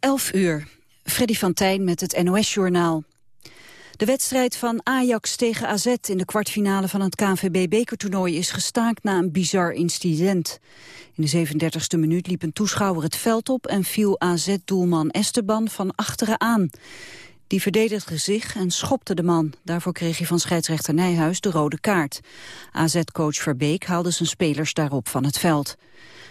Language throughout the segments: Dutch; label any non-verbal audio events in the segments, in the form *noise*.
11 uur. Freddy van Tijn met het NOS-journaal. De wedstrijd van Ajax tegen AZ in de kwartfinale van het KNVB-bekertoernooi is gestaakt na een bizar incident. In de 37e minuut liep een toeschouwer het veld op en viel AZ-doelman Esteban van achteren aan. Die verdedigde zich en schopte de man. Daarvoor kreeg hij van scheidsrechter Nijhuis de rode kaart. AZ-coach Verbeek haalde zijn spelers daarop van het veld.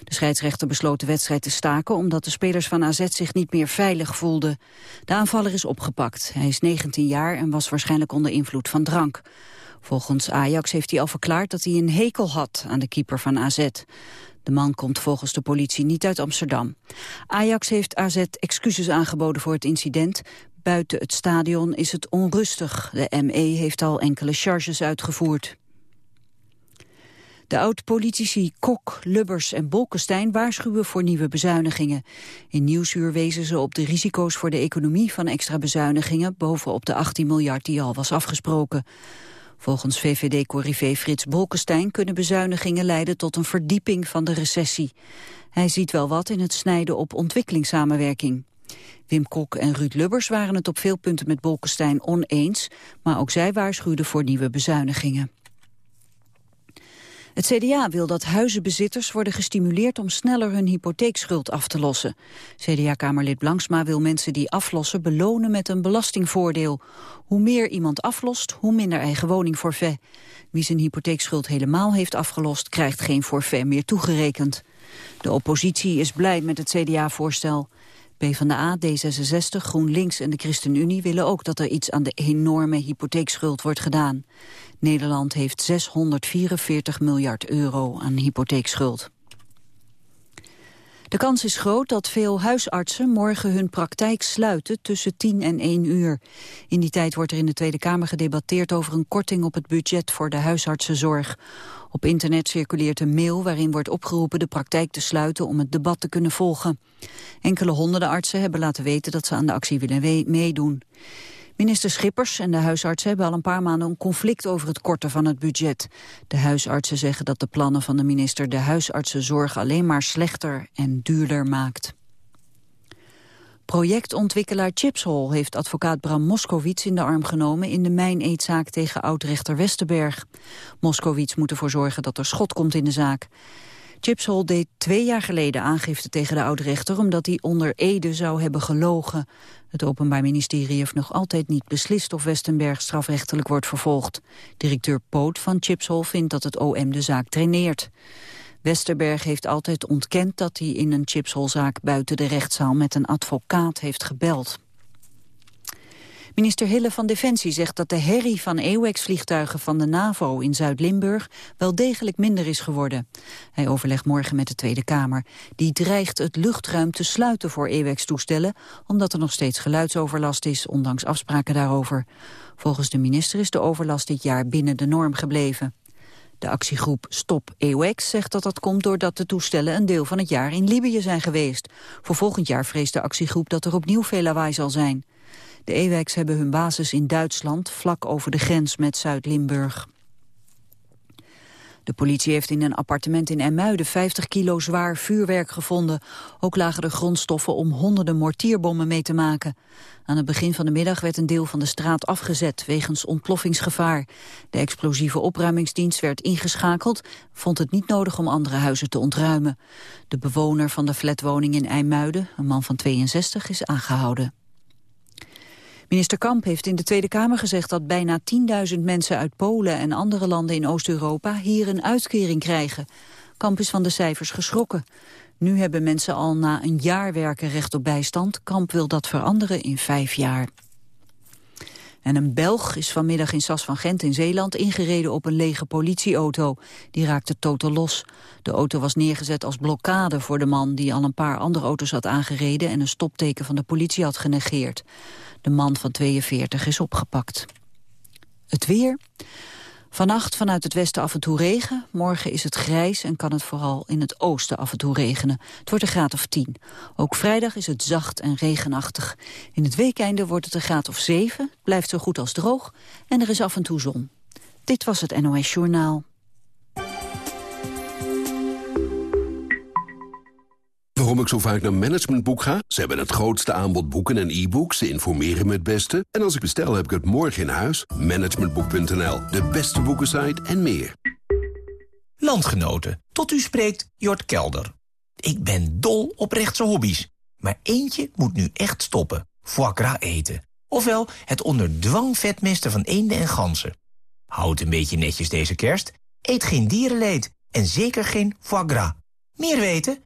De scheidsrechter besloot de wedstrijd te staken omdat de spelers van AZ zich niet meer veilig voelden. De aanvaller is opgepakt. Hij is 19 jaar en was waarschijnlijk onder invloed van drank. Volgens Ajax heeft hij al verklaard dat hij een hekel had aan de keeper van AZ. De man komt volgens de politie niet uit Amsterdam. Ajax heeft AZ excuses aangeboden voor het incident. Buiten het stadion is het onrustig. De ME heeft al enkele charges uitgevoerd. De oud-politici Kok, Lubbers en Bolkestein waarschuwen voor nieuwe bezuinigingen. In Nieuwsuur wezen ze op de risico's voor de economie van extra bezuinigingen bovenop de 18 miljard die al was afgesproken. Volgens VVD-corrivé Frits Bolkestein kunnen bezuinigingen leiden tot een verdieping van de recessie. Hij ziet wel wat in het snijden op ontwikkelingssamenwerking. Wim Kok en Ruud Lubbers waren het op veel punten met Bolkestein oneens, maar ook zij waarschuwden voor nieuwe bezuinigingen. Het CDA wil dat huizenbezitters worden gestimuleerd om sneller hun hypotheekschuld af te lossen. CDA-kamerlid Blanksma wil mensen die aflossen belonen met een belastingvoordeel. Hoe meer iemand aflost, hoe minder eigen woningforfait. Wie zijn hypotheekschuld helemaal heeft afgelost, krijgt geen forfait meer toegerekend. De oppositie is blij met het CDA-voorstel. PvdA, D66, GroenLinks en de ChristenUnie willen ook dat er iets aan de enorme hypotheekschuld wordt gedaan. Nederland heeft 644 miljard euro aan hypotheekschuld. De kans is groot dat veel huisartsen morgen hun praktijk sluiten tussen 10 en 1 uur. In die tijd wordt er in de Tweede Kamer gedebatteerd over een korting op het budget voor de huisartsenzorg. Op internet circuleert een mail waarin wordt opgeroepen de praktijk te sluiten om het debat te kunnen volgen. Enkele honderden artsen hebben laten weten dat ze aan de actie willen meedoen. Minister Schippers en de huisartsen hebben al een paar maanden een conflict over het korten van het budget. De huisartsen zeggen dat de plannen van de minister de huisartsenzorg alleen maar slechter en duurder maakt. Projectontwikkelaar Chipshol heeft advocaat Bram Moskowitz in de arm genomen in de mijneetzaak tegen oud-rechter Westerberg. Moskowitz moet ervoor zorgen dat er schot komt in de zaak. Chipshol deed twee jaar geleden aangifte tegen de oud-rechter omdat hij onder Ede zou hebben gelogen. Het Openbaar Ministerie heeft nog altijd niet beslist of Westenberg strafrechtelijk wordt vervolgd. Directeur Poot van Chipshol vindt dat het OM de zaak traineert. Westerberg heeft altijd ontkend dat hij in een chipsholzaak buiten de rechtszaal met een advocaat heeft gebeld. Minister Hille van Defensie zegt dat de herrie van EWEX-vliegtuigen van de NAVO in Zuid-Limburg wel degelijk minder is geworden. Hij overlegt morgen met de Tweede Kamer. Die dreigt het luchtruim te sluiten voor EWEX-toestellen, omdat er nog steeds geluidsoverlast is, ondanks afspraken daarover. Volgens de minister is de overlast dit jaar binnen de norm gebleven. De actiegroep Stop EOX zegt dat dat komt doordat de toestellen een deel van het jaar in Libië zijn geweest. Voor volgend jaar vreest de actiegroep dat er opnieuw veel lawaai zal zijn. De EWEX hebben hun basis in Duitsland, vlak over de grens met Zuid-Limburg. De politie heeft in een appartement in Emmuiden 50 kilo zwaar vuurwerk gevonden. Ook lagen er grondstoffen om honderden mortierbommen mee te maken. Aan het begin van de middag werd een deel van de straat afgezet wegens ontploffingsgevaar. De explosieve opruimingsdienst werd ingeschakeld, vond het niet nodig om andere huizen te ontruimen. De bewoner van de flatwoning in IJmuiden, een man van 62, is aangehouden. Minister Kamp heeft in de Tweede Kamer gezegd dat bijna 10.000 mensen uit Polen en andere landen in Oost-Europa hier een uitkering krijgen. Kamp is van de cijfers geschrokken. Nu hebben mensen al na een jaar werken recht op bijstand. Kamp wil dat veranderen in vijf jaar. En een Belg is vanmiddag in Sas van Gent in Zeeland ingereden op een lege politieauto. Die raakte totaal los. De auto was neergezet als blokkade voor de man die al een paar andere auto's had aangereden en een stopteken van de politie had genegeerd. De man van 42 is opgepakt. Het weer. Vannacht vanuit het westen af en toe regen. Morgen is het grijs en kan het vooral in het oosten af en toe regenen. Het wordt een graad of 10. Ook vrijdag is het zacht en regenachtig. In het weekende wordt het een graad of 7. Blijft zo goed als droog. En er is af en toe zon. Dit was het NOS Journaal. Waarom ik zo vaak naar Managementboek ga? Ze hebben het grootste aanbod boeken en e-books. Ze informeren me het beste. En als ik bestel, heb ik het morgen in huis. Managementboek.nl, de beste boekensite en meer. Landgenoten, tot u spreekt Jort Kelder. Ik ben dol op rechtse hobby's. Maar eentje moet nu echt stoppen. Foie gras eten. Ofwel het onder dwang vetmesten van eenden en ganzen. Houd een beetje netjes deze kerst. Eet geen dierenleed. En zeker geen foie gras. Meer weten?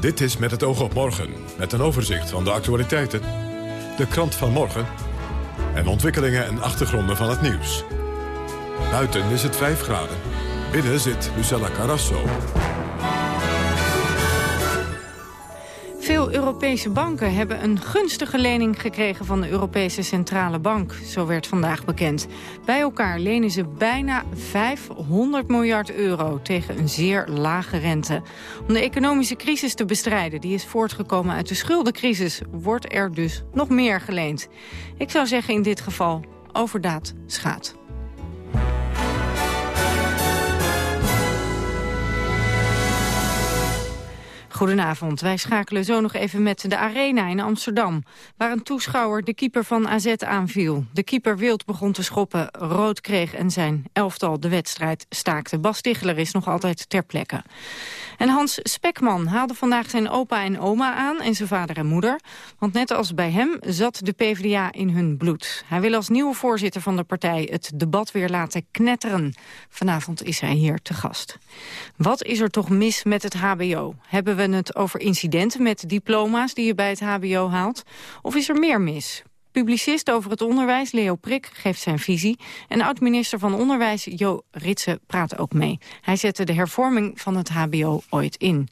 Dit is Met het oog op morgen, met een overzicht van de actualiteiten, de krant van morgen en ontwikkelingen en achtergronden van het nieuws. Buiten is het 5 graden. Binnen zit Lucella Carrasso. Europese banken hebben een gunstige lening gekregen van de Europese Centrale Bank. Zo werd vandaag bekend. Bij elkaar lenen ze bijna 500 miljard euro tegen een zeer lage rente. Om de economische crisis te bestrijden, die is voortgekomen uit de schuldencrisis, wordt er dus nog meer geleend. Ik zou zeggen in dit geval overdaad schaadt. Goedenavond. Wij schakelen zo nog even met de Arena in Amsterdam... waar een toeschouwer de keeper van AZ aanviel. De keeper wild begon te schoppen, rood kreeg en zijn elftal de wedstrijd staakte. Bas Ticheler is nog altijd ter plekke. En Hans Spekman haalde vandaag zijn opa en oma aan en zijn vader en moeder. Want net als bij hem zat de PvdA in hun bloed. Hij wil als nieuwe voorzitter van de partij het debat weer laten knetteren. Vanavond is hij hier te gast. Wat is er toch mis met het hbo? Hebben we het over incidenten met diploma's die je bij het hbo haalt? Of is er meer mis? Publicist over het onderwijs, Leo Prik, geeft zijn visie. En oud-minister van Onderwijs, Jo Ritsen, praat ook mee. Hij zette de hervorming van het hbo ooit in.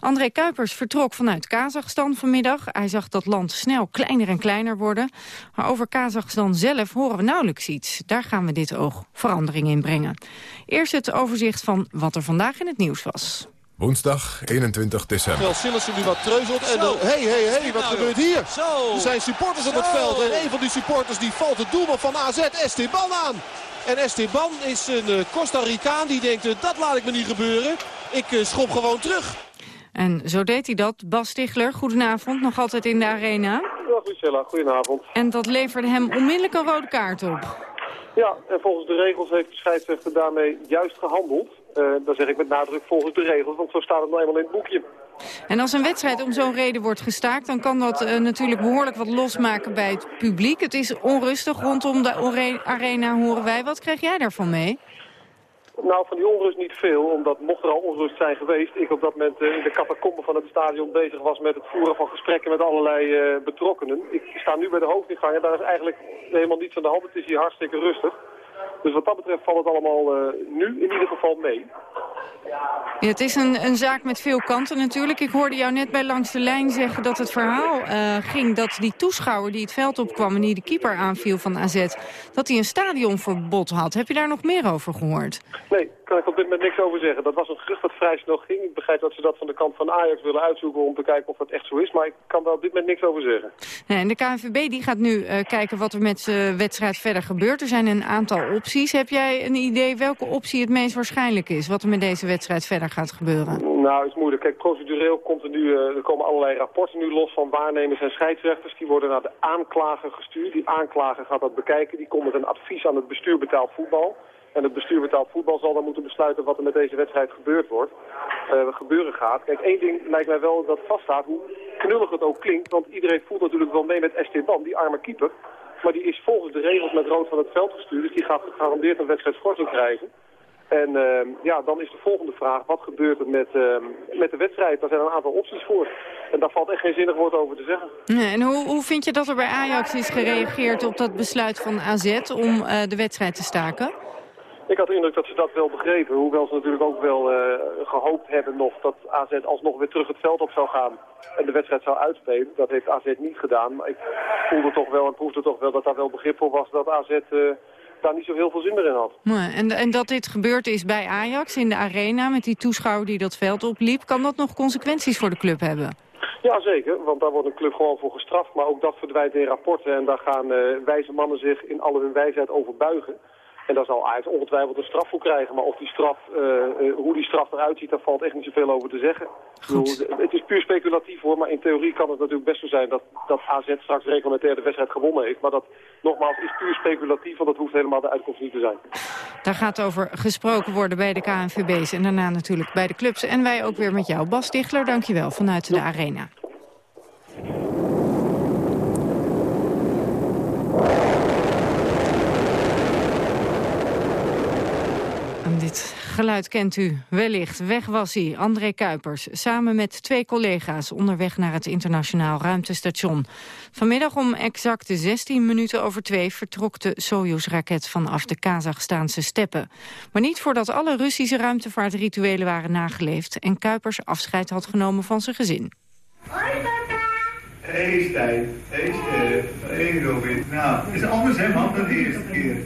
André Kuipers vertrok vanuit Kazachstan vanmiddag. Hij zag dat land snel kleiner en kleiner worden. Maar over Kazachstan zelf horen we nauwelijks iets. Daar gaan we dit oog verandering in brengen. Eerst het overzicht van wat er vandaag in het nieuws was. Woensdag 21 december. Terwijl Sillissen nu wat treuzelt. En hé, hé, hé, wat gebeurt hier? Zo. Er zijn supporters op het veld. En een van die supporters die valt het doelman van AZ, Esteban, aan. En Esteban is een uh, Costa Ricaan die denkt, uh, dat laat ik me niet gebeuren. Ik uh, schop gewoon terug. En zo deed hij dat. Bas Stigler, goedenavond. Nog altijd in de arena. Dag Lucella, goedenavond. En dat leverde hem onmiddellijk een rode kaart op. Ja, en volgens de regels heeft de scheidsrechter daarmee juist gehandeld. Uh, dan zeg ik met nadruk volgens de regels, want zo staat het nou eenmaal in het boekje. En als een wedstrijd om zo'n reden wordt gestaakt... dan kan dat uh, natuurlijk behoorlijk wat losmaken bij het publiek. Het is onrustig rondom de arena, horen wij. Wat krijg jij daarvan mee? Nou, van die onrust niet veel, omdat mocht er al onrust zijn geweest... ik op dat moment uh, in de catacombe van het stadion bezig was met het voeren van gesprekken met allerlei uh, betrokkenen. Ik sta nu bij de hoofdingang en daar is eigenlijk helemaal niets aan de hand. Het is hier hartstikke rustig. Dus wat dat betreft valt het allemaal uh, nu in ieder geval mee. Ja, het is een, een zaak met veel kanten natuurlijk. Ik hoorde jou net bij Langs de Lijn zeggen dat het verhaal uh, ging... dat die toeschouwer die het veld opkwam en die de keeper aanviel van AZ... dat hij een stadionverbod had. Heb je daar nog meer over gehoord? Nee, kan ik op dit moment niks over zeggen. Dat was een gerucht dat vrij snel ging. Ik begrijp dat ze dat van de kant van Ajax willen uitzoeken... om te kijken of dat echt zo is. Maar ik kan daar op dit moment niks over zeggen. Nee, en de KNVB die gaat nu uh, kijken wat er met de wedstrijd verder gebeurt. Er zijn een aantal opties. Heb jij een idee welke optie het meest waarschijnlijk is? Wat er met deze wedstrijd verder gaat gebeuren? Nou, is moeilijk. Kijk, procedureel komt er nu, uh, er komen allerlei rapporten nu los van waarnemers en scheidsrechters. Die worden naar de aanklager gestuurd. Die aanklager gaat dat bekijken. Die komt met een advies aan het bestuur betaald voetbal. En het bestuur betaald voetbal zal dan moeten besluiten wat er met deze wedstrijd gebeurd wordt. Uh, gebeuren gaat. Kijk, één ding lijkt mij wel dat vaststaat, hoe knullig het ook klinkt. Want iedereen voelt natuurlijk wel mee met Esteban, die arme keeper. Maar die is volgens de regels met rood van het veld gestuurd. Dus die gaat gegarandeerd een wedstrijd schorsing krijgen. En uh, ja, dan is de volgende vraag, wat gebeurt er met, uh, met de wedstrijd? Daar zijn een aantal opties voor. En daar valt echt geen zinnig woord over te zeggen. Nee, en hoe, hoe vind je dat er bij Ajax is gereageerd op dat besluit van AZ om uh, de wedstrijd te staken? Ik had de indruk dat ze dat wel begrepen. Hoewel ze natuurlijk ook wel uh, gehoopt hebben nog dat AZ alsnog weer terug het veld op zou gaan. En de wedstrijd zou uitspelen. Dat heeft AZ niet gedaan. Maar ik voelde toch wel en proefde toch wel dat daar wel begrip voor was dat AZ... Uh, daar niet zo heel veel zin meer in had. en, en dat dit gebeurd is bij Ajax in de arena met die toeschouwer die dat veld opliep... kan dat nog consequenties voor de club hebben? Ja, zeker. Want daar wordt een club gewoon voor gestraft. Maar ook dat verdwijnt in rapporten. En daar gaan uh, wijze mannen zich in alle hun wijsheid over buigen. En daar zal Ajax ongetwijfeld een straf voor krijgen. Maar of die straf, uh, uh, hoe die straf eruit ziet, daar valt echt niet zoveel over te zeggen. Bedoel, het is puur speculatief hoor, maar in theorie kan het natuurlijk best zo zijn dat, dat AZ straks reglementair de wedstrijd gewonnen heeft. Maar dat, nogmaals, is puur speculatief, want dat hoeft helemaal de uitkomst niet te zijn. Daar gaat over gesproken worden bij de KNVB's en daarna natuurlijk bij de clubs. En wij ook weer met jou. Bas Stichler, dankjewel, vanuit de Arena. dit geluid kent u wellicht. Weg was hij, André Kuipers, samen met twee collega's... onderweg naar het internationaal ruimtestation. Vanmiddag om exact 16 minuten over twee... vertrok de Soyuz-raket vanaf de Kazachstaanse steppen. Maar niet voordat alle Russische ruimtevaartrituelen waren nageleefd... en Kuipers afscheid had genomen van zijn gezin. Hey Stijn, hey Stef, hey Robin. Nou, het is anders hè man dan de eerste keer.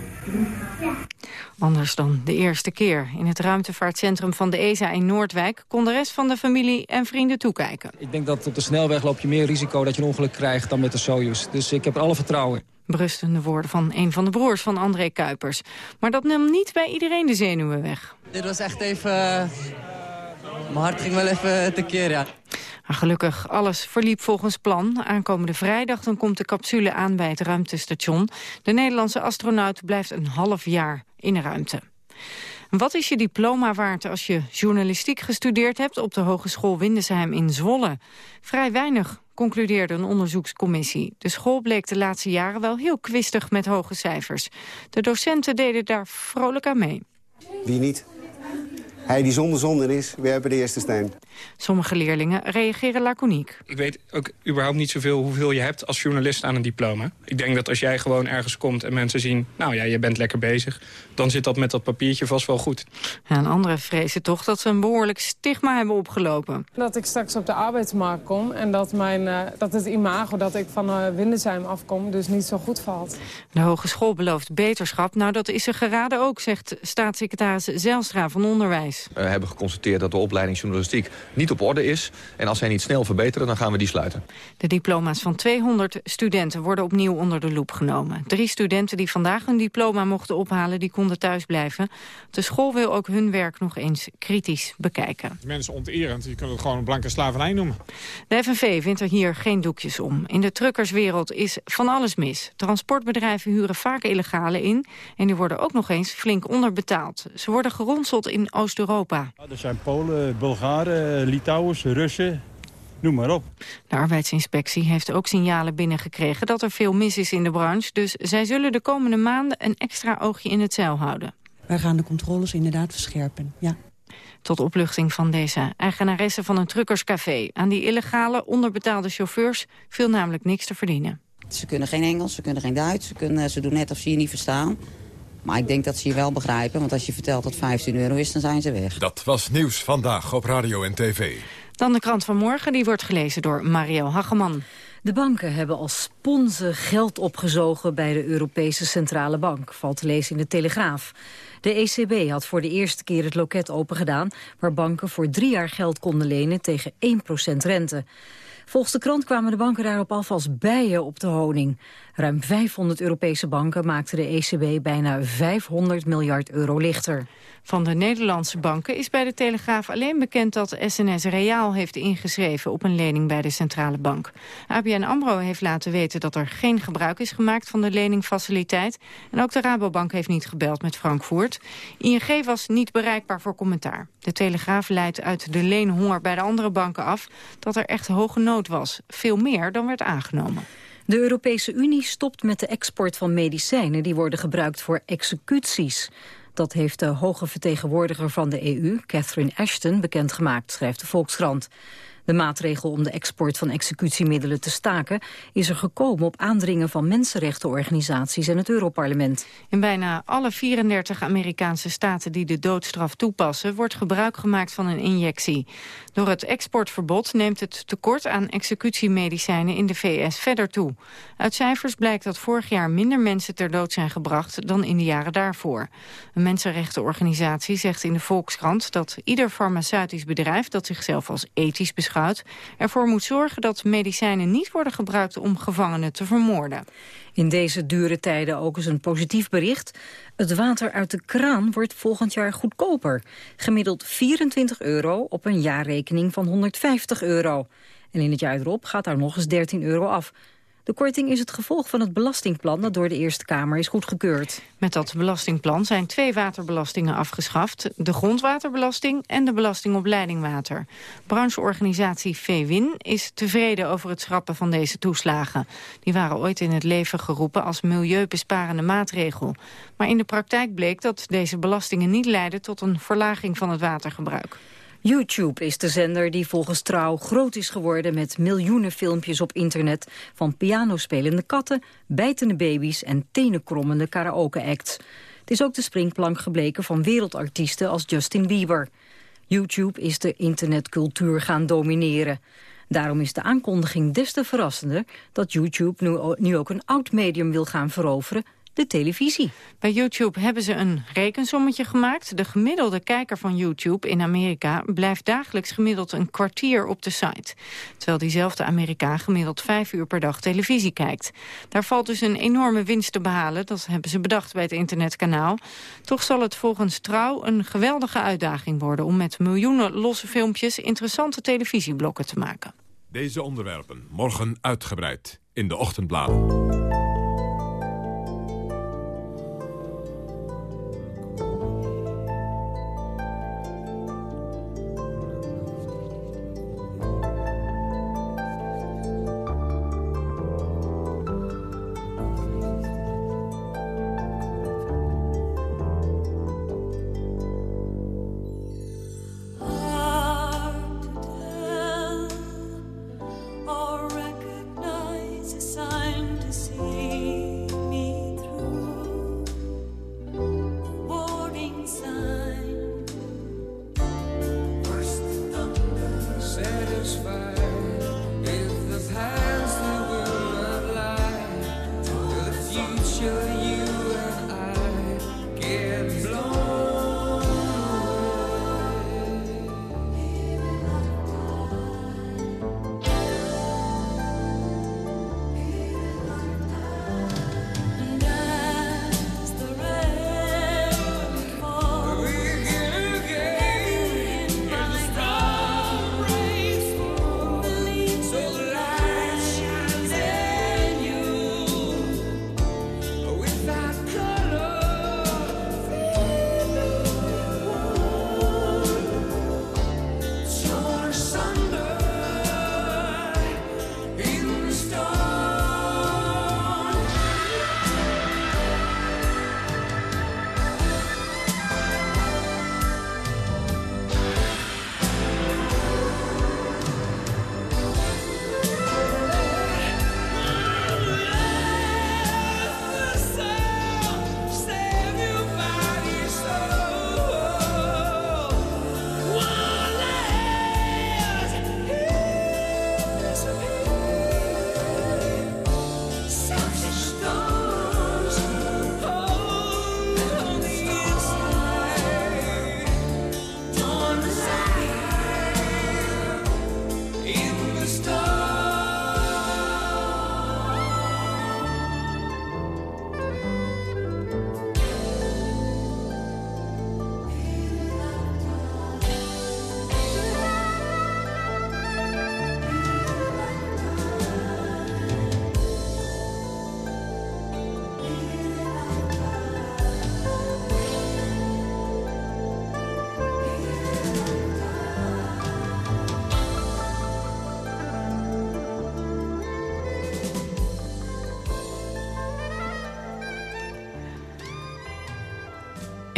Anders dan de eerste keer. In het ruimtevaartcentrum van de ESA in Noordwijk... kon de rest van de familie en vrienden toekijken. Ik denk dat op de snelweg loop je meer risico dat je een ongeluk krijgt... dan met de Soyuz. Dus ik heb er alle vertrouwen in. Berustende woorden van een van de broers van André Kuipers. Maar dat nam niet bij iedereen de zenuwen weg. Dit was echt even... Uh, mijn hart ging wel even tekeer, ja. Maar gelukkig, alles verliep volgens plan. Aankomende vrijdag dan komt de capsule aan bij het ruimtestation. De Nederlandse astronaut blijft een half jaar in de ruimte. Wat is je diploma waard als je journalistiek gestudeerd hebt... op de Hogeschool Windesheim in Zwolle? Vrij weinig, concludeerde een onderzoekscommissie. De school bleek de laatste jaren wel heel kwistig met hoge cijfers. De docenten deden daar vrolijk aan mee. Wie niet? Hij die zonder zonder is, we hebben de eerste steen. Sommige leerlingen reageren laconiek. Ik weet ook überhaupt niet zoveel hoeveel je hebt als journalist aan een diploma. Ik denk dat als jij gewoon ergens komt en mensen zien... nou ja, je bent lekker bezig, dan zit dat met dat papiertje vast wel goed. Ja, en anderen vrezen toch dat ze een behoorlijk stigma hebben opgelopen. Dat ik straks op de arbeidsmarkt kom en dat, mijn, uh, dat het imago dat ik van uh, Windesheim afkom... dus niet zo goed valt. De hogeschool belooft beterschap. Nou, dat is er geraden ook, zegt staatssecretaris Zelstra van Onderwijs. We hebben geconstateerd dat de opleiding journalistiek niet op orde is. En als zij niet snel verbeteren, dan gaan we die sluiten. De diploma's van 200 studenten worden opnieuw onder de loep genomen. Drie studenten die vandaag hun diploma mochten ophalen, die konden thuis blijven. De school wil ook hun werk nog eens kritisch bekijken. Mensen onterend, je kunt het gewoon een blanke slavernij noemen. De FNV vindt er hier geen doekjes om. In de truckerswereld is van alles mis. Transportbedrijven huren vaak illegale in en die worden ook nog eens flink onderbetaald. Ze worden geronseld in Oost-Europa. er zijn Polen, Bulgaren, Litouwers, Russen, noem maar op. De arbeidsinspectie heeft ook signalen binnengekregen dat er veel mis is in de branche. Dus zij zullen de komende maanden een extra oogje in het zeil houden. Wij gaan de controles inderdaad verscherpen, ja. Tot opluchting van deze eigenaresse van een truckerscafé. Aan die illegale, onderbetaalde chauffeurs viel namelijk niks te verdienen. Ze kunnen geen Engels, ze kunnen geen Duits, ze, kunnen, ze doen net of ze je niet verstaan. Maar ik denk dat ze je wel begrijpen, want als je vertelt dat 15 euro is, dan zijn ze weg. Dat was Nieuws Vandaag op Radio en TV. Dan de krant van morgen, die wordt gelezen door Marielle Hageman. De banken hebben als sponsen geld opgezogen bij de Europese Centrale Bank, valt te lezen in de Telegraaf. De ECB had voor de eerste keer het loket opengedaan, waar banken voor drie jaar geld konden lenen tegen 1% rente. Volgens de krant kwamen de banken daarop alvast bijen op de honing. Ruim 500 Europese banken maakten de ECB bijna 500 miljard euro lichter. Van de Nederlandse banken is bij de Telegraaf alleen bekend dat SNS Reaal heeft ingeschreven op een lening bij de Centrale Bank. ABN AMRO heeft laten weten dat er geen gebruik is gemaakt van de leningfaciliteit. En ook de Rabobank heeft niet gebeld met Frankfurt. ING was niet bereikbaar voor commentaar. De Telegraaf leidt uit de leenhonger bij de andere banken af dat er echt hoge nood was. Veel meer dan werd aangenomen. De Europese Unie stopt met de export van medicijnen die worden gebruikt voor executies. Dat heeft de hoge vertegenwoordiger van de EU, Catherine Ashton, bekendgemaakt, schrijft de Volkskrant. De maatregel om de export van executiemiddelen te staken is er gekomen op aandringen van mensenrechtenorganisaties en het Europarlement. In bijna alle 34 Amerikaanse staten die de doodstraf toepassen wordt gebruik gemaakt van een injectie. Door het exportverbod neemt het tekort aan executiemedicijnen in de VS verder toe. Uit cijfers blijkt dat vorig jaar minder mensen ter dood zijn gebracht dan in de jaren daarvoor. Een mensenrechtenorganisatie zegt in de Volkskrant dat ieder farmaceutisch bedrijf dat zichzelf als ethisch beschouwt ervoor moet zorgen dat medicijnen niet worden gebruikt om gevangenen te vermoorden. In deze dure tijden ook eens een positief bericht. Het water uit de kraan wordt volgend jaar goedkoper. Gemiddeld 24 euro op een jaarrekening van 150 euro. En in het jaar erop gaat daar nog eens 13 euro af. De korting is het gevolg van het belastingplan dat door de Eerste Kamer is goedgekeurd. Met dat belastingplan zijn twee waterbelastingen afgeschaft. De grondwaterbelasting en de belasting op leidingwater. Brancheorganisatie VWIN is tevreden over het schrappen van deze toeslagen. Die waren ooit in het leven geroepen als milieubesparende maatregel. Maar in de praktijk bleek dat deze belastingen niet leiden tot een verlaging van het watergebruik. YouTube is de zender die volgens Trouw groot is geworden met miljoenen filmpjes op internet van pianospelende katten, bijtende baby's en tenenkrommende karaoke-acts. Het is ook de springplank gebleken van wereldartiesten als Justin Bieber. YouTube is de internetcultuur gaan domineren. Daarom is de aankondiging des te verrassender dat YouTube nu, nu ook een oud medium wil gaan veroveren de televisie. Bij YouTube hebben ze een rekensommetje gemaakt. De gemiddelde kijker van YouTube in Amerika blijft dagelijks gemiddeld een kwartier op de site. Terwijl diezelfde Amerikaan gemiddeld vijf uur per dag televisie kijkt. Daar valt dus een enorme winst te behalen. Dat hebben ze bedacht bij het internetkanaal. Toch zal het volgens Trouw een geweldige uitdaging worden... om met miljoenen losse filmpjes interessante televisieblokken te maken. Deze onderwerpen morgen uitgebreid in de ochtendbladen.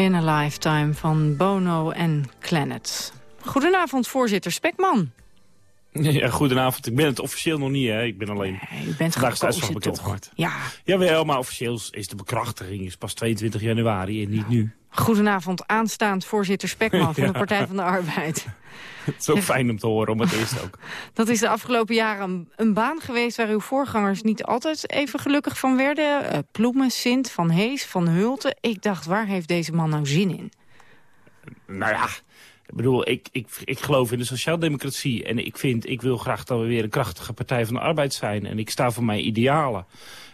In a Lifetime van Bono en Clanet. Goedenavond, voorzitter Spekman. *laughs* Ja, goedenavond. Ik ben het officieel nog niet, hè. Ik ben alleen... je bent Vandaag is de gekozen, uitslag bekend toch? gemaakt. Ja. Jawel, maar officieel is de bekrachtiging is pas 22 januari en niet nu. Goedenavond, aanstaand voorzitter Spekman *laughs* van Ja. de Partij van de Arbeid. Het is ook fijn om te horen, om het eerst ook. *laughs* Dat is de afgelopen jaren een, een baan geweest waar uw voorgangers niet altijd even gelukkig van werden. Eh, Ploemen, Sint, Van Hees, Van Hulten. Ik dacht, waar heeft deze man nou zin in? Nou ja, ik bedoel, ik, ik, ik geloof in de sociaaldemocratie. En ik vind, ik wil graag dat we weer een krachtige Partij van de Arbeid zijn. En ik sta voor mijn idealen.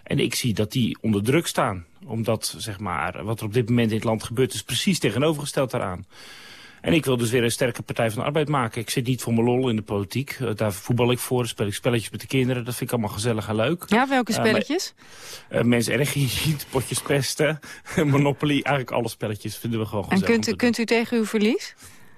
En ik zie dat die onder druk staan. Omdat, zeg maar, wat er op dit moment in het land gebeurt... is precies tegenovergesteld daaraan. En ik wil dus weer een sterke Partij van de Arbeid maken. Ik zit niet voor mijn lol in de politiek. Eh, daar voetbal ik voor, speel ik spelletjes met de kinderen. Dat vind ik allemaal gezellig en leuk. Ja, welke Eh, spelletjes? Eh, mensen erg niet, potjes pesten, *laughs* Monopoly, eigenlijk alle spelletjes vinden we gewoon en gezellig. kunt u, kunt u tegen uw verlies?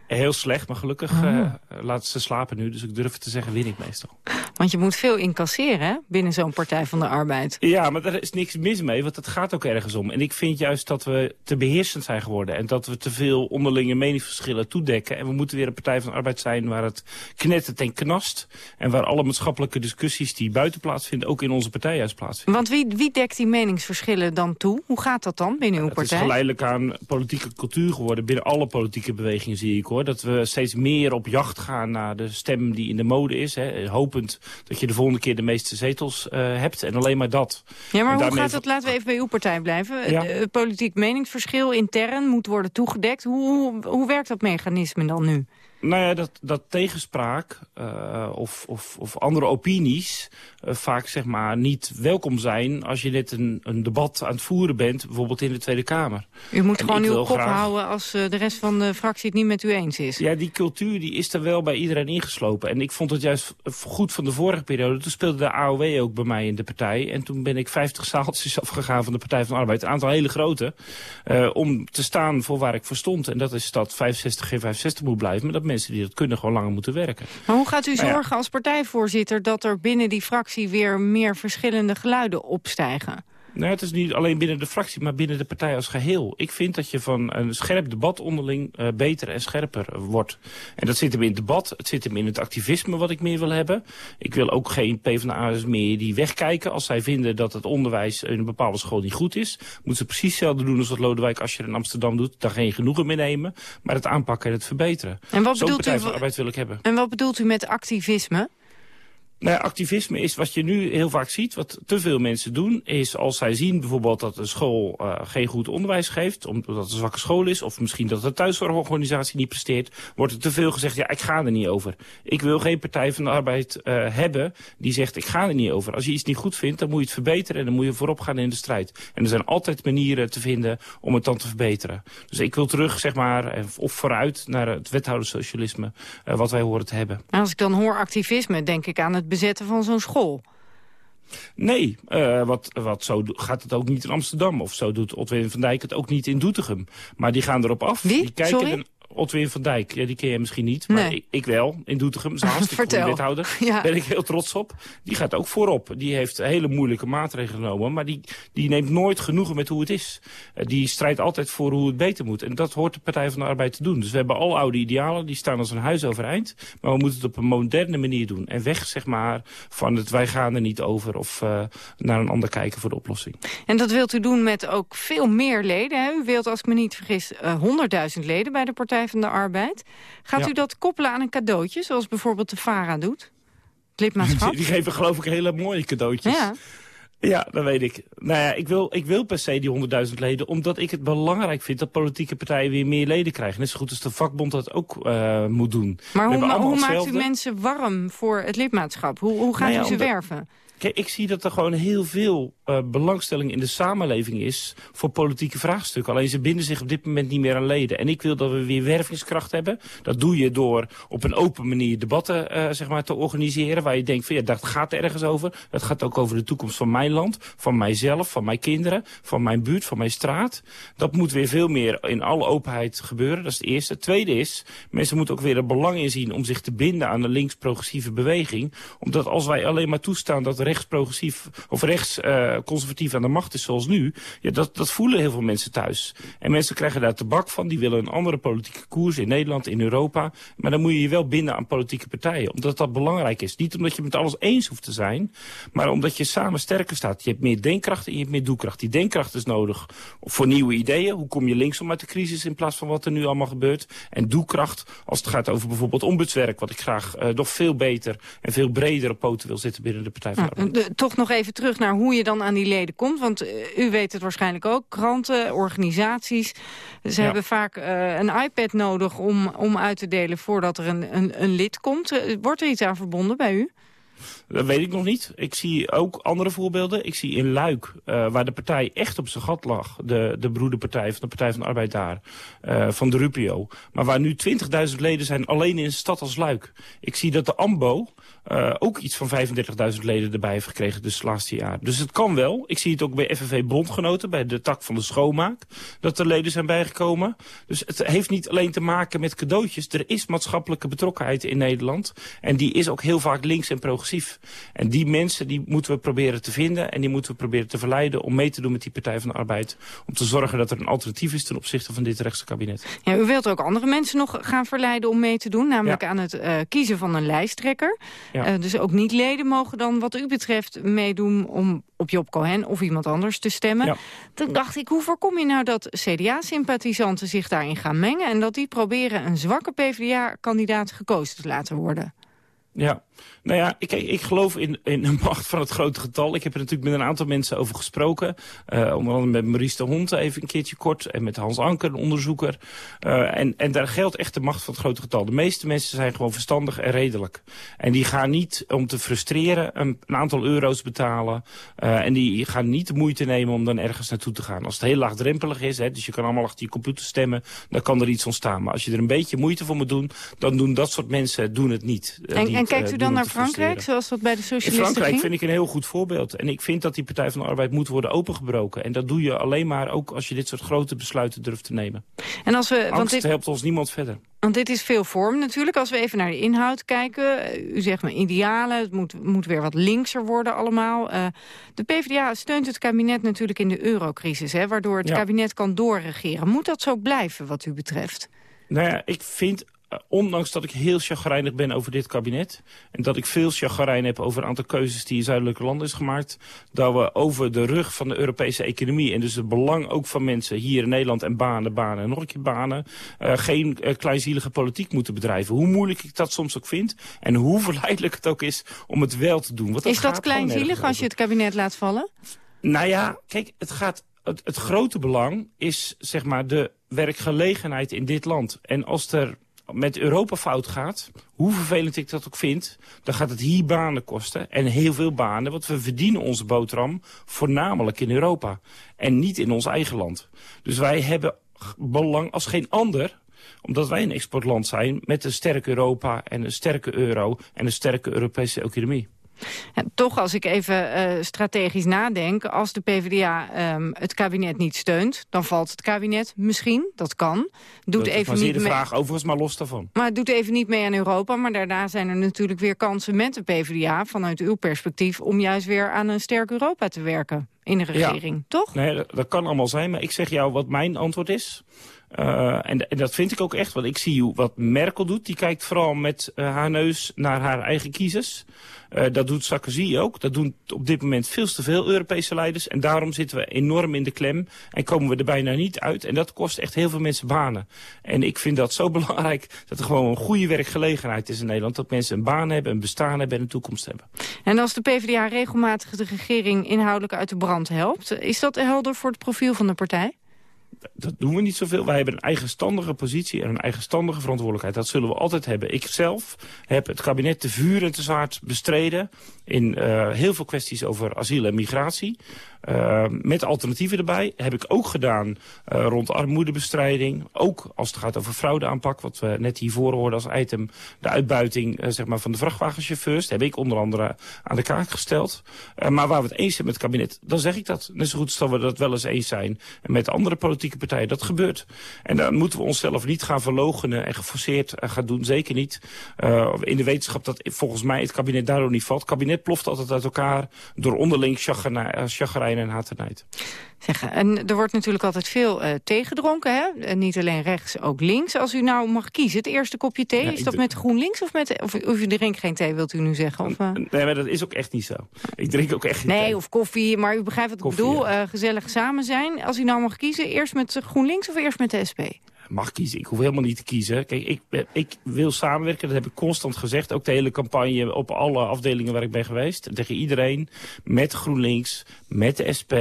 Heel slecht, maar gelukkig Oh. eh, laten ze slapen nu. Dus ik durf het te zeggen, win ik meestal. Want je moet veel incasseren hè, binnen zo'n Partij van de Arbeid. Ja, maar daar is niks mis mee, want het gaat ook ergens om. En ik vind juist dat we te beheersend zijn geworden. En dat we te veel onderlinge meningsverschillen toedekken. En we moeten weer een Partij van de Arbeid zijn waar het knettert en knast. En waar alle maatschappelijke discussies die buiten plaatsvinden... ook in onze partij juist plaatsvinden. Want wie, wie dekt die meningsverschillen dan toe? Hoe gaat dat dan binnen uw Het is partij? geleidelijk aan politieke cultuur geworden. Binnen alle politieke bewegingen zie ik hoor. Dat we steeds meer op jacht gaan naar de stem die in de mode is. Hè. Hopend dat je de volgende keer de meeste zetels eh, hebt. En alleen maar dat. Ja, maar hoe gaat het? Laten we even bij uw partij blijven. Ja. Het, eh, politiek meningsverschil intern moet worden toegedekt. Hoe, hoe, hoe werkt dat mechanisme dan nu? Nou ja, dat, dat tegenspraak eh, of, of, of andere opinies eh, vaak zeg maar niet welkom zijn als je net een, een debat aan het voeren bent, bijvoorbeeld in de Tweede Kamer. U moet En gewoon uw kop graag- houden als eh, de rest van de fractie het niet met u eens is. Ja, die cultuur die is er wel bij iedereen ingeslopen. En ik vond het juist goed van de vorige periode. Toen speelde de AOW ook bij mij in de partij. En toen ben ik 50 zaaltjes *laughs* afgegaan van de Partij van de Arbeid. Een aantal hele grote. om te staan voor waar ik voor stond. En dat is dat 65 geen 65 moet blijven. Maar dat mensen die dat kunnen gewoon langer moeten werken. Maar hoe gaat u Nou ja. zorgen als partijvoorzitter dat er binnen die fractie weer meer verschillende geluiden opstijgen? Nou, het is niet alleen binnen de fractie, maar binnen de partij als geheel. Ik vind dat je van een scherp debat onderling eh, beter en scherper wordt. En dat zit hem in het debat, het zit hem in het activisme wat ik meer wil hebben. Ik wil ook geen PvdA'ers meer die wegkijken als zij vinden dat het onderwijs in een bepaalde school niet goed is. Moeten ze precies hetzelfde doen als wat Lodewijk Asscher in Amsterdam doet. Daar geen genoegen mee nemen, maar het aanpakken en het verbeteren. En wat bedoelt partij u- van de arbeid wil ik hebben. En wat bedoelt u met activisme? Nou, activisme is wat je nu heel vaak ziet. Wat te veel mensen doen, is als zij zien bijvoorbeeld dat een school eh, geen goed onderwijs geeft, omdat het een zwakke school is, of misschien dat de thuiszorgorganisatie niet presteert, wordt er te veel gezegd, ja, ik ga er niet over. Ik wil geen Partij van de Arbeid eh, hebben die zegt, ik ga er niet over. Als je iets niet goed vindt, dan moet je het verbeteren en dan moet je voorop gaan in de strijd. En er zijn altijd manieren te vinden om het dan te verbeteren. Dus ik wil terug, zeg maar, eh, of vooruit naar het wethoudersocialisme, wat wij horen te hebben. En Als ik dan hoor activisme, denk ik aan het bezetten van zo'n school. Nee, eh, wat, wat zo gaat het ook niet in Amsterdam. Of zo doet Otwin van Dijk het ook niet in Doetinchem. Maar die gaan erop af. Wie? Die kijken Sorry? Otwin van Dijk, ja, die ken je misschien niet. Maar Nee. ik, ik wel, in Doetinchem. Een *laughs* hartstikke goede wethouder. *laughs* Ja. ben ik heel trots op. Die gaat ook voorop. Die heeft hele moeilijke maatregelen genomen. Maar die, die neemt nooit genoegen met hoe het is. Eh, die strijdt altijd voor hoe het beter moet. En dat hoort de Partij van de Arbeid te doen. Dus we hebben al oude idealen. Die staan als een huis overeind. Maar we moeten het op een moderne manier doen. En weg, zeg maar, van het wij gaan er niet over. Of eh, naar een ander kijken voor de oplossing. En dat wilt u doen met ook veel meer leden. Hè? U wilt, als ik me niet vergis, eh, 100.000 leden bij de Partij van de Arbeid. Gaat Ja. u dat koppelen aan een cadeautje, zoals bijvoorbeeld de VARA doet? Lidmaatschap? Die, *laughs* die geven geloof ik hele mooie cadeautjes. Ja. Ja, dat weet ik. Nou ja, ik wil, ik wil per se die 100.000 leden, omdat ik het belangrijk vind dat politieke partijen weer meer leden krijgen. Net zo goed als de vakbond dat ook eh, moet doen. Maar We hoe, ma- maakt u mensen warm voor het lidmaatschap? Hoe, hoe gaat Nou ja, u ze werven? Kijk, ik zie dat er gewoon heel veel eh, belangstelling in de samenleving is voor politieke vraagstukken. Alleen ze binden zich op dit moment niet meer aan leden. En ik wil dat we weer wervingskracht hebben. Dat doe je door op een open manier debatten eh, zeg maar, te organiseren. Waar je denkt, van, ja, dat gaat ergens over. Dat gaat ook over de toekomst van mijn land, van mijzelf, van mijn kinderen, van mijn buurt, van mijn straat. Dat moet weer veel meer in alle openheid gebeuren. Dat is het eerste. Het tweede is, mensen moeten ook weer er belang in zien om zich te binden aan de links-progressieve beweging. Omdat als wij alleen maar toestaan dat rechtsprogressief of rechts eh, uh, aan de macht is zoals nu... Ja, dat, dat voelen heel veel mensen thuis. En mensen krijgen daar tabak van. Die willen een andere politieke koers in Nederland, in Europa. Maar dan moet je je wel binden aan politieke partijen. Omdat dat belangrijk is. Niet omdat je met alles eens hoeft te zijn. Maar omdat je samen sterker staat. Je hebt meer denkkracht en je hebt meer doekracht. Die denkkracht is nodig voor nieuwe ideeën. Hoe kom je linksom uit de crisis in plaats van wat er nu allemaal gebeurt. En doekracht als het gaat over bijvoorbeeld ombudswerk. Wat ik graag uh, nog veel beter en veel breder op poten wil zitten binnen de Partij van de Arbeid. toch nog even terug naar hoe je dan aan die leden komt. Want uh, u weet het waarschijnlijk ook. Kranten, organisaties. Ze ja. hebben vaak uh, een iPad nodig om, om uit te delen voordat er een, een, een lid komt. Wordt er iets aan verbonden bij u? Dat weet ik nog niet. Ik zie ook andere voorbeelden. Ik zie in Luik, uh, waar de partij echt op zijn gat lag. De, de broederpartij van de Partij van de Arbeid daar. Uh, van de Rupio. Maar waar nu 20.000 leden zijn alleen in een stad als Luik. Ik zie dat de AMBO uh, ook iets van 35.000 leden erbij heeft gekregen dus het laatste jaar. Dus het kan wel. Ik zie het ook bij FNV Bondgenoten, bij de tak van de schoonmaak. Dat er leden zijn bijgekomen. Dus het heeft niet alleen te maken met cadeautjes. Er is maatschappelijke betrokkenheid in Nederland. En die is ook heel vaak links en progressief. En die mensen die moeten we proberen te vinden. En die moeten we proberen te verleiden om mee te doen met die Partij van de Arbeid. Om te zorgen dat er een alternatief is ten opzichte van dit rechtse kabinet. Ja, u wilt ook andere mensen nog gaan verleiden om mee te doen. Namelijk ja. aan het uh, kiezen van een lijsttrekker. Ja. Uh, dus ook niet-leden mogen dan wat u betreft meedoen om op Job Cohen of iemand anders te stemmen. Ja. Toen dacht ik, hoe voorkom je nou dat CDA-sympathisanten zich daarin gaan mengen... en dat die proberen een zwakke PvdA-kandidaat gekozen te laten worden? Ja, nou ja, ik, ik geloof in, in de macht van het grote getal. Ik heb er natuurlijk met een aantal mensen over gesproken. Uh, onder andere met Maurice de Hond even een keertje kort. En met Hans Anker, een onderzoeker. Uh, en, en daar geldt echt de macht van het grote getal. De meeste mensen zijn gewoon verstandig en redelijk. En die gaan niet om te frustreren een, een aantal euro's betalen. Uh, en die gaan niet de moeite nemen om dan ergens naartoe te gaan. Als het heel laagdrempelig is, hè, dus je kan allemaal achter je computer stemmen, dan kan er iets ontstaan. Maar als je er een beetje moeite voor moet doen, dan doen dat soort mensen doen het niet. En, en kijkt u dan naar Frankrijk, zoals dat bij de socialisten In Frankrijk ging? vind ik een heel goed voorbeeld. En ik vind dat die Partij van de Arbeid moet worden opengebroken. En dat doe je alleen maar ook als je dit soort grote besluiten durft te nemen. En als we, Angst want dit, helpt ons niemand verder. Want dit is veel vorm natuurlijk. Als we even naar de inhoud kijken. U zegt maar idealen, het moet, moet weer wat linkser worden allemaal. Uh, de PvdA steunt het kabinet natuurlijk in de eurocrisis. Hè, waardoor het ja. kabinet kan doorregeren. Moet dat zo blijven wat u betreft? Nou ja, ik vind ondanks dat ik heel chagrijnig ben over dit kabinet... en dat ik veel chagrijn heb over een aantal keuzes die in zuidelijke landen is gemaakt... dat we over de rug van de Europese economie... en dus het belang ook van mensen hier in Nederland en banen, banen en nog een keer banen... Uh, geen uh, kleinzielige politiek moeten bedrijven. Hoe moeilijk ik dat soms ook vind en hoe *laughs* verleidelijk het ook is om het wel te doen. Want is dat kleinzielig als je het kabinet laat vallen? Nou ja, kijk, het gaat... Het, het grote belang is zeg maar de werkgelegenheid in dit land. En als er met Europa fout gaat, hoe vervelend ik dat ook vind... dan gaat het hier banen kosten en heel veel banen. Want we verdienen onze boterham voornamelijk in Europa. En niet in ons eigen land. Dus wij hebben belang als geen ander omdat wij een exportland zijn met een sterk Europa en een sterke euro... en een sterke Europese economie. Ja, toch, als ik even uh, strategisch nadenk... als de PvdA um, het kabinet niet steunt, dan valt het kabinet misschien. Dat kan. Doet dat even niet de mee... vraag overigens, maar los daarvan. Maar het doet even niet mee aan Europa. Maar daarna zijn er natuurlijk weer kansen met de PvdA... vanuit uw perspectief om juist weer aan een sterk Europa te werken. In de regering, ja. toch? Nee, dat, dat kan allemaal zijn. Maar ik zeg jou wat mijn antwoord is... Uh, en, en, dat vind ik ook echt, want ik zie wat Merkel doet. Die kijkt vooral met uh, haar neus naar haar eigen kiezers. Uh, dat doet Sarkozy ook. Dat doen op dit moment veel te veel Europese leiders. En daarom zitten we enorm in de klem en komen we er bijna niet uit. En dat kost echt heel veel mensen banen. En ik vind dat zo *laughs* belangrijk dat er gewoon een goede werkgelegenheid is in Nederland. Dat mensen een baan hebben, een bestaan hebben en een toekomst hebben. En als de PvdA regelmatig de regering inhoudelijk uit de brand helpt... is dat helder voor het profiel van de partij? Dat doen we niet zoveel. Wij hebben een eigenstandige positie en een eigenstandige verantwoordelijkheid. Dat zullen we altijd hebben. Ik zelf heb het kabinet te vuur en te zwaard bestreden... in uh, heel veel kwesties over asiel en migratie. Uh, met alternatieven erbij. Heb ik ook gedaan uh, rond armoedebestrijding. Ook als het gaat over fraudeaanpak. Wat we net hiervoor hoorden als item. De uitbuiting uh, zeg maar van de vrachtwagenchauffeurs. Dat heb ik onder andere aan de kaak gesteld. maar waar we het eens zijn met het kabinet, dan zeg ik dat. Net zo goed als we dat wel eens eens zijn met andere politieke partijen. Dat gebeurt. En dan moeten we onszelf niet gaan verlogenen en geforceerd gaan doen. Zeker niet in de wetenschap dat volgens mij het kabinet daardoor niet valt. Het kabinet ploft altijd uit elkaar door onderling chagrijn en hatenheid. Zeggen. En er wordt natuurlijk altijd veel uh, tegendronken, hè? En niet alleen rechts, ook links. Als u nou mag kiezen, het eerste kopje thee, ja, is dat met GroenLinks of met... Of, of u drinkt geen thee, wilt u nu zeggen? Of, uh... Nee, maar dat is ook echt niet zo. Ik drink ook echt geen nee, thee. of koffie, maar u begrijpt wat koffie, ik bedoel. Ja. Uh, gezellig samen zijn. Als u nou mag kiezen, eerst met GroenLinks of eerst met de SP? Mag kiezen. Ik hoef helemaal niet te kiezen. Kijk, ik, ik wil samenwerken, dat heb ik constant gezegd. Ook de hele campagne op alle afdelingen waar ik ben geweest. Tegen iedereen, met GroenLinks, met de SP...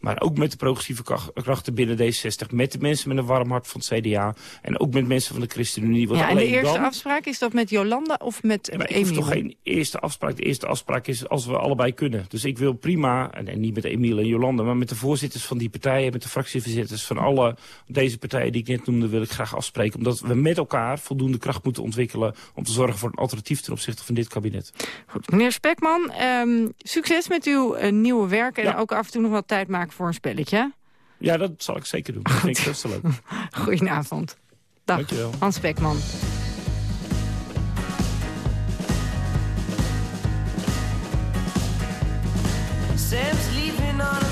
maar ook met de progressieve krachten binnen D66... met de mensen met een warm hart van het CDA... en ook met mensen van de ChristenUnie. Ja, en de eerste dan... afspraak, is dat met Jolanda of met ja, hoef toch geen eerste afspraak. De eerste afspraak is als we allebei kunnen. Dus ik wil prima, en, en niet met Emiel en Jolanda... maar met de voorzitters van die partijen... met de fractievoorzitters van alle deze partijen die ik net noemde wil ik graag afspreken. Omdat we met elkaar voldoende kracht moeten ontwikkelen... om te zorgen voor een alternatief ten opzichte van dit kabinet. Goed, meneer Spekman, um, succes met uw uh, nieuwe werk... en ja. ook af en toe nog wat tijd maken voor een spelletje. Ja, dat zal ik zeker doen. Dat vind ik best leuk. *laughs* Goedenavond. Dag, Dankjewel. Hans Spekman. Sam's leaving on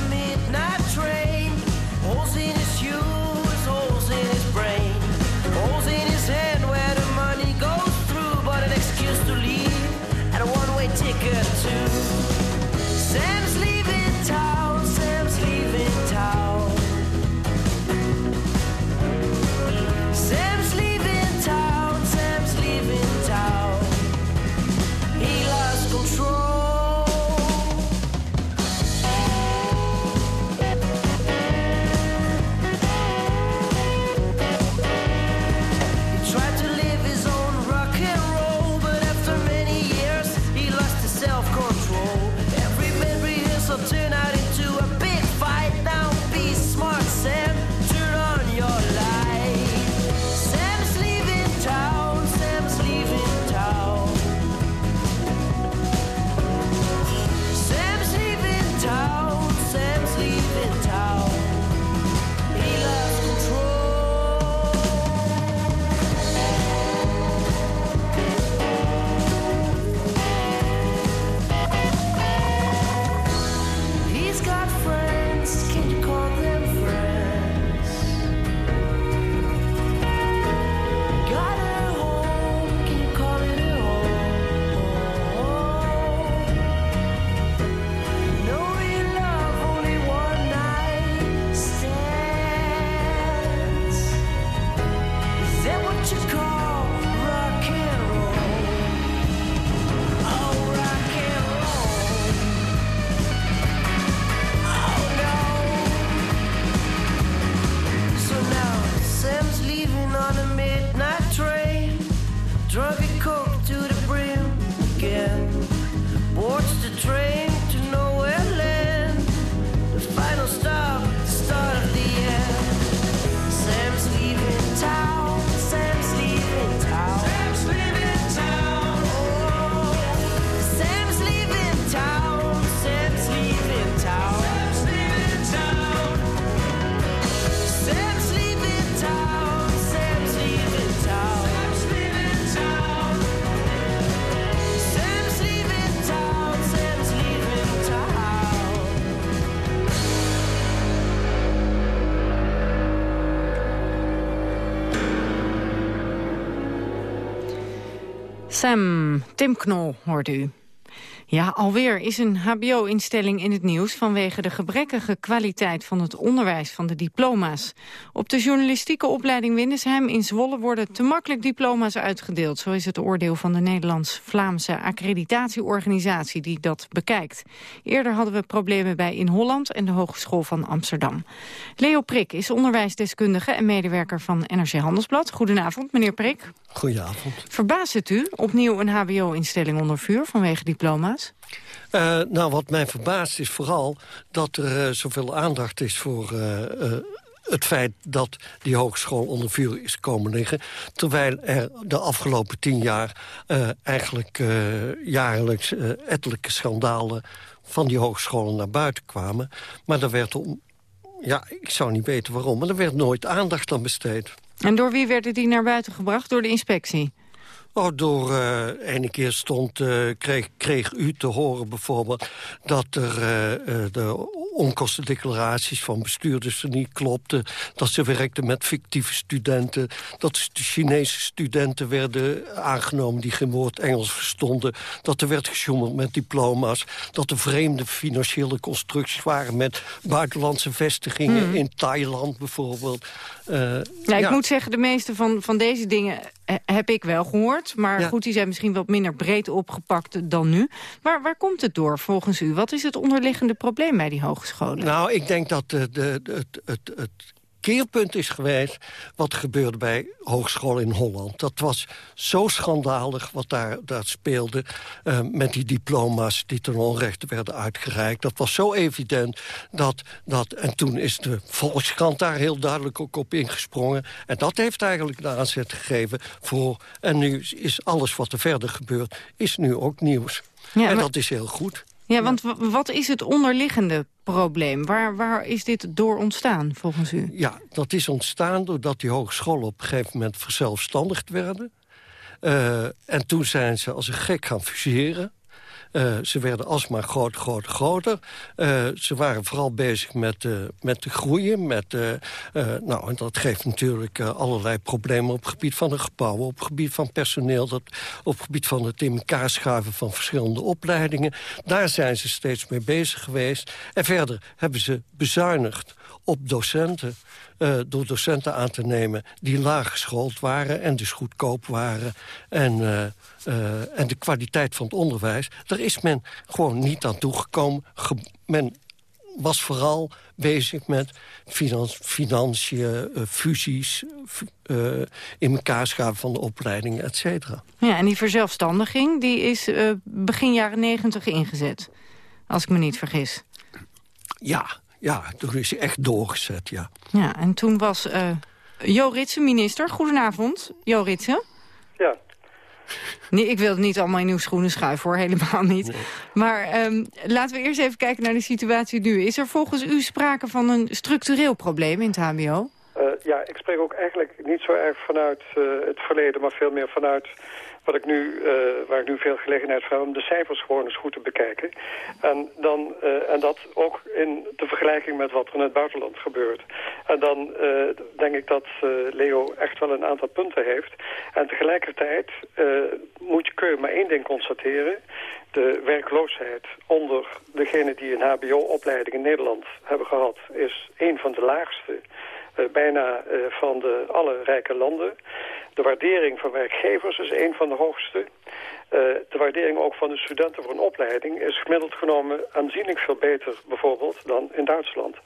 Sam, Tim Knol, hoort u. Ja, alweer is een hbo-instelling in het nieuws... vanwege de gebrekkige kwaliteit van het onderwijs van de diploma's. Op de journalistieke opleiding Windesheim in Zwolle... worden te makkelijk diploma's uitgedeeld. Zo is het oordeel van de Nederlands-Vlaamse accreditatieorganisatie... die dat bekijkt. Eerder hadden we problemen bij In Holland en de Hogeschool van Amsterdam. Leo Prik is onderwijsdeskundige en medewerker van NRC Handelsblad. Goedenavond, meneer Prik. Goedenavond. Verbaast het u opnieuw een hbo-instelling onder vuur vanwege diploma's? Uh, nou, wat mij verbaast is vooral dat er uh, zoveel aandacht is voor uh, het feit dat die hogeschool onder vuur is komen liggen. Terwijl er de afgelopen tien jaar eigenlijk jaarlijks ettelijke schandalen van die hogescholen naar buiten kwamen. Maar er werd om, ja, ik zou niet weten waarom, maar er werd nooit aandacht aan besteed. En door wie werden die naar buiten gebracht? Door de inspectie? Oh, door uh, ene keer stond, uh, kreeg, kreeg u te horen bijvoorbeeld... dat er uh, de onkostendeclaraties van bestuurders niet klopten... dat ze werkten met fictieve studenten... dat de Chinese studenten werden aangenomen die geen woord Engels verstonden... dat er werd gesjoemeld met diploma's... dat er vreemde financiële constructies waren... met buitenlandse vestigingen Mhm. in Thailand bijvoorbeeld. Ja, ik moet zeggen, de meeste van, van deze dingen eh, heb ik wel gehoord. Maar Ja. goed, die zijn misschien wat minder breed opgepakt dan nu. Maar waar komt het door volgens u? Wat is het onderliggende probleem bij die hogescholen? Nou, ik denk dat de, de, de- het, het, het keerpunt is geweest... wat gebeurde bij hogescholen in Holland. Dat was zo schandalig wat daar, daar speelde... eh, met die diploma's die ten onrechte werden uitgereikt. Dat was zo evident dat... dat en toen is de Volkskrant daar heel duidelijk ook op ingesprongen. En dat heeft eigenlijk de aanzet gegeven voor... en nu is alles wat er verder gebeurt, is nu ook nieuws. Ja, en maar- dat is heel goed. Ja, want wa- wat is het onderliggende probleem? Waar, waar is dit door ontstaan, volgens u? Ja, dat is ontstaan doordat die hogescholen op een gegeven moment verzelfstandigd werden. Eh, en toen zijn ze als een gek gaan fuseren. Eh, ze werden alsmaar groter, groter, groter. Eh, ze waren vooral bezig met, eh, met te groeien. Met, nou, en dat geeft natuurlijk allerlei problemen op het gebied van de gebouwen... op het gebied van personeel, dat, op het gebied van het in elkaar schuiven van verschillende opleidingen. Daar zijn ze steeds mee bezig geweest. En verder hebben ze bezuinigd op docenten... eh, door docenten aan te nemen die laag geschoold waren... en dus goedkoop waren. En, eh, eh, en de kwaliteit van het onderwijs... daar is men gewoon niet aan toegekomen. Ge men was vooral bezig met finan financiën, fusies... fu- in elkaar schuiven van de opleidingen, et cetera. Ja, en die verzelfstandiging die is begin jaren negentig ingezet. Als ik me niet vergis. Ja, ja, toen is hij echt doorgezet, ja. Ja, en toen was eh Jo Ritsen minister. Goedenavond, Jo Ritsen. Ja. Nee, ik wil het niet allemaal in uw schoenen schuiven, hoor. Helemaal niet. Maar ehm, laten we eerst even kijken naar de situatie nu. Is er volgens u sprake van een structureel probleem in het hbo? Eh, ja, ik spreek ook eigenlijk niet zo erg vanuit eh, het verleden, maar veel meer vanuit wat ik nu, eh, waar ik nu veel gelegenheid voor heb om de cijfers gewoon eens goed te bekijken. En, dan, eh, en dat ook in de vergelijking met wat er in het buitenland gebeurt. En dan eh, denk ik dat Leo echt wel een aantal punten heeft. En tegelijkertijd moet je, je maar één ding constateren. De werkloosheid onder degenen die een hbo-opleiding in Nederland hebben gehad... is een van de laagste bijna eh, van de alle rijke landen. De waardering van werkgevers is een van de hoogste. Eh, de waardering ook van de studenten voor een opleiding is gemiddeld genomen aanzienlijk veel beter bijvoorbeeld dan in Duitsland.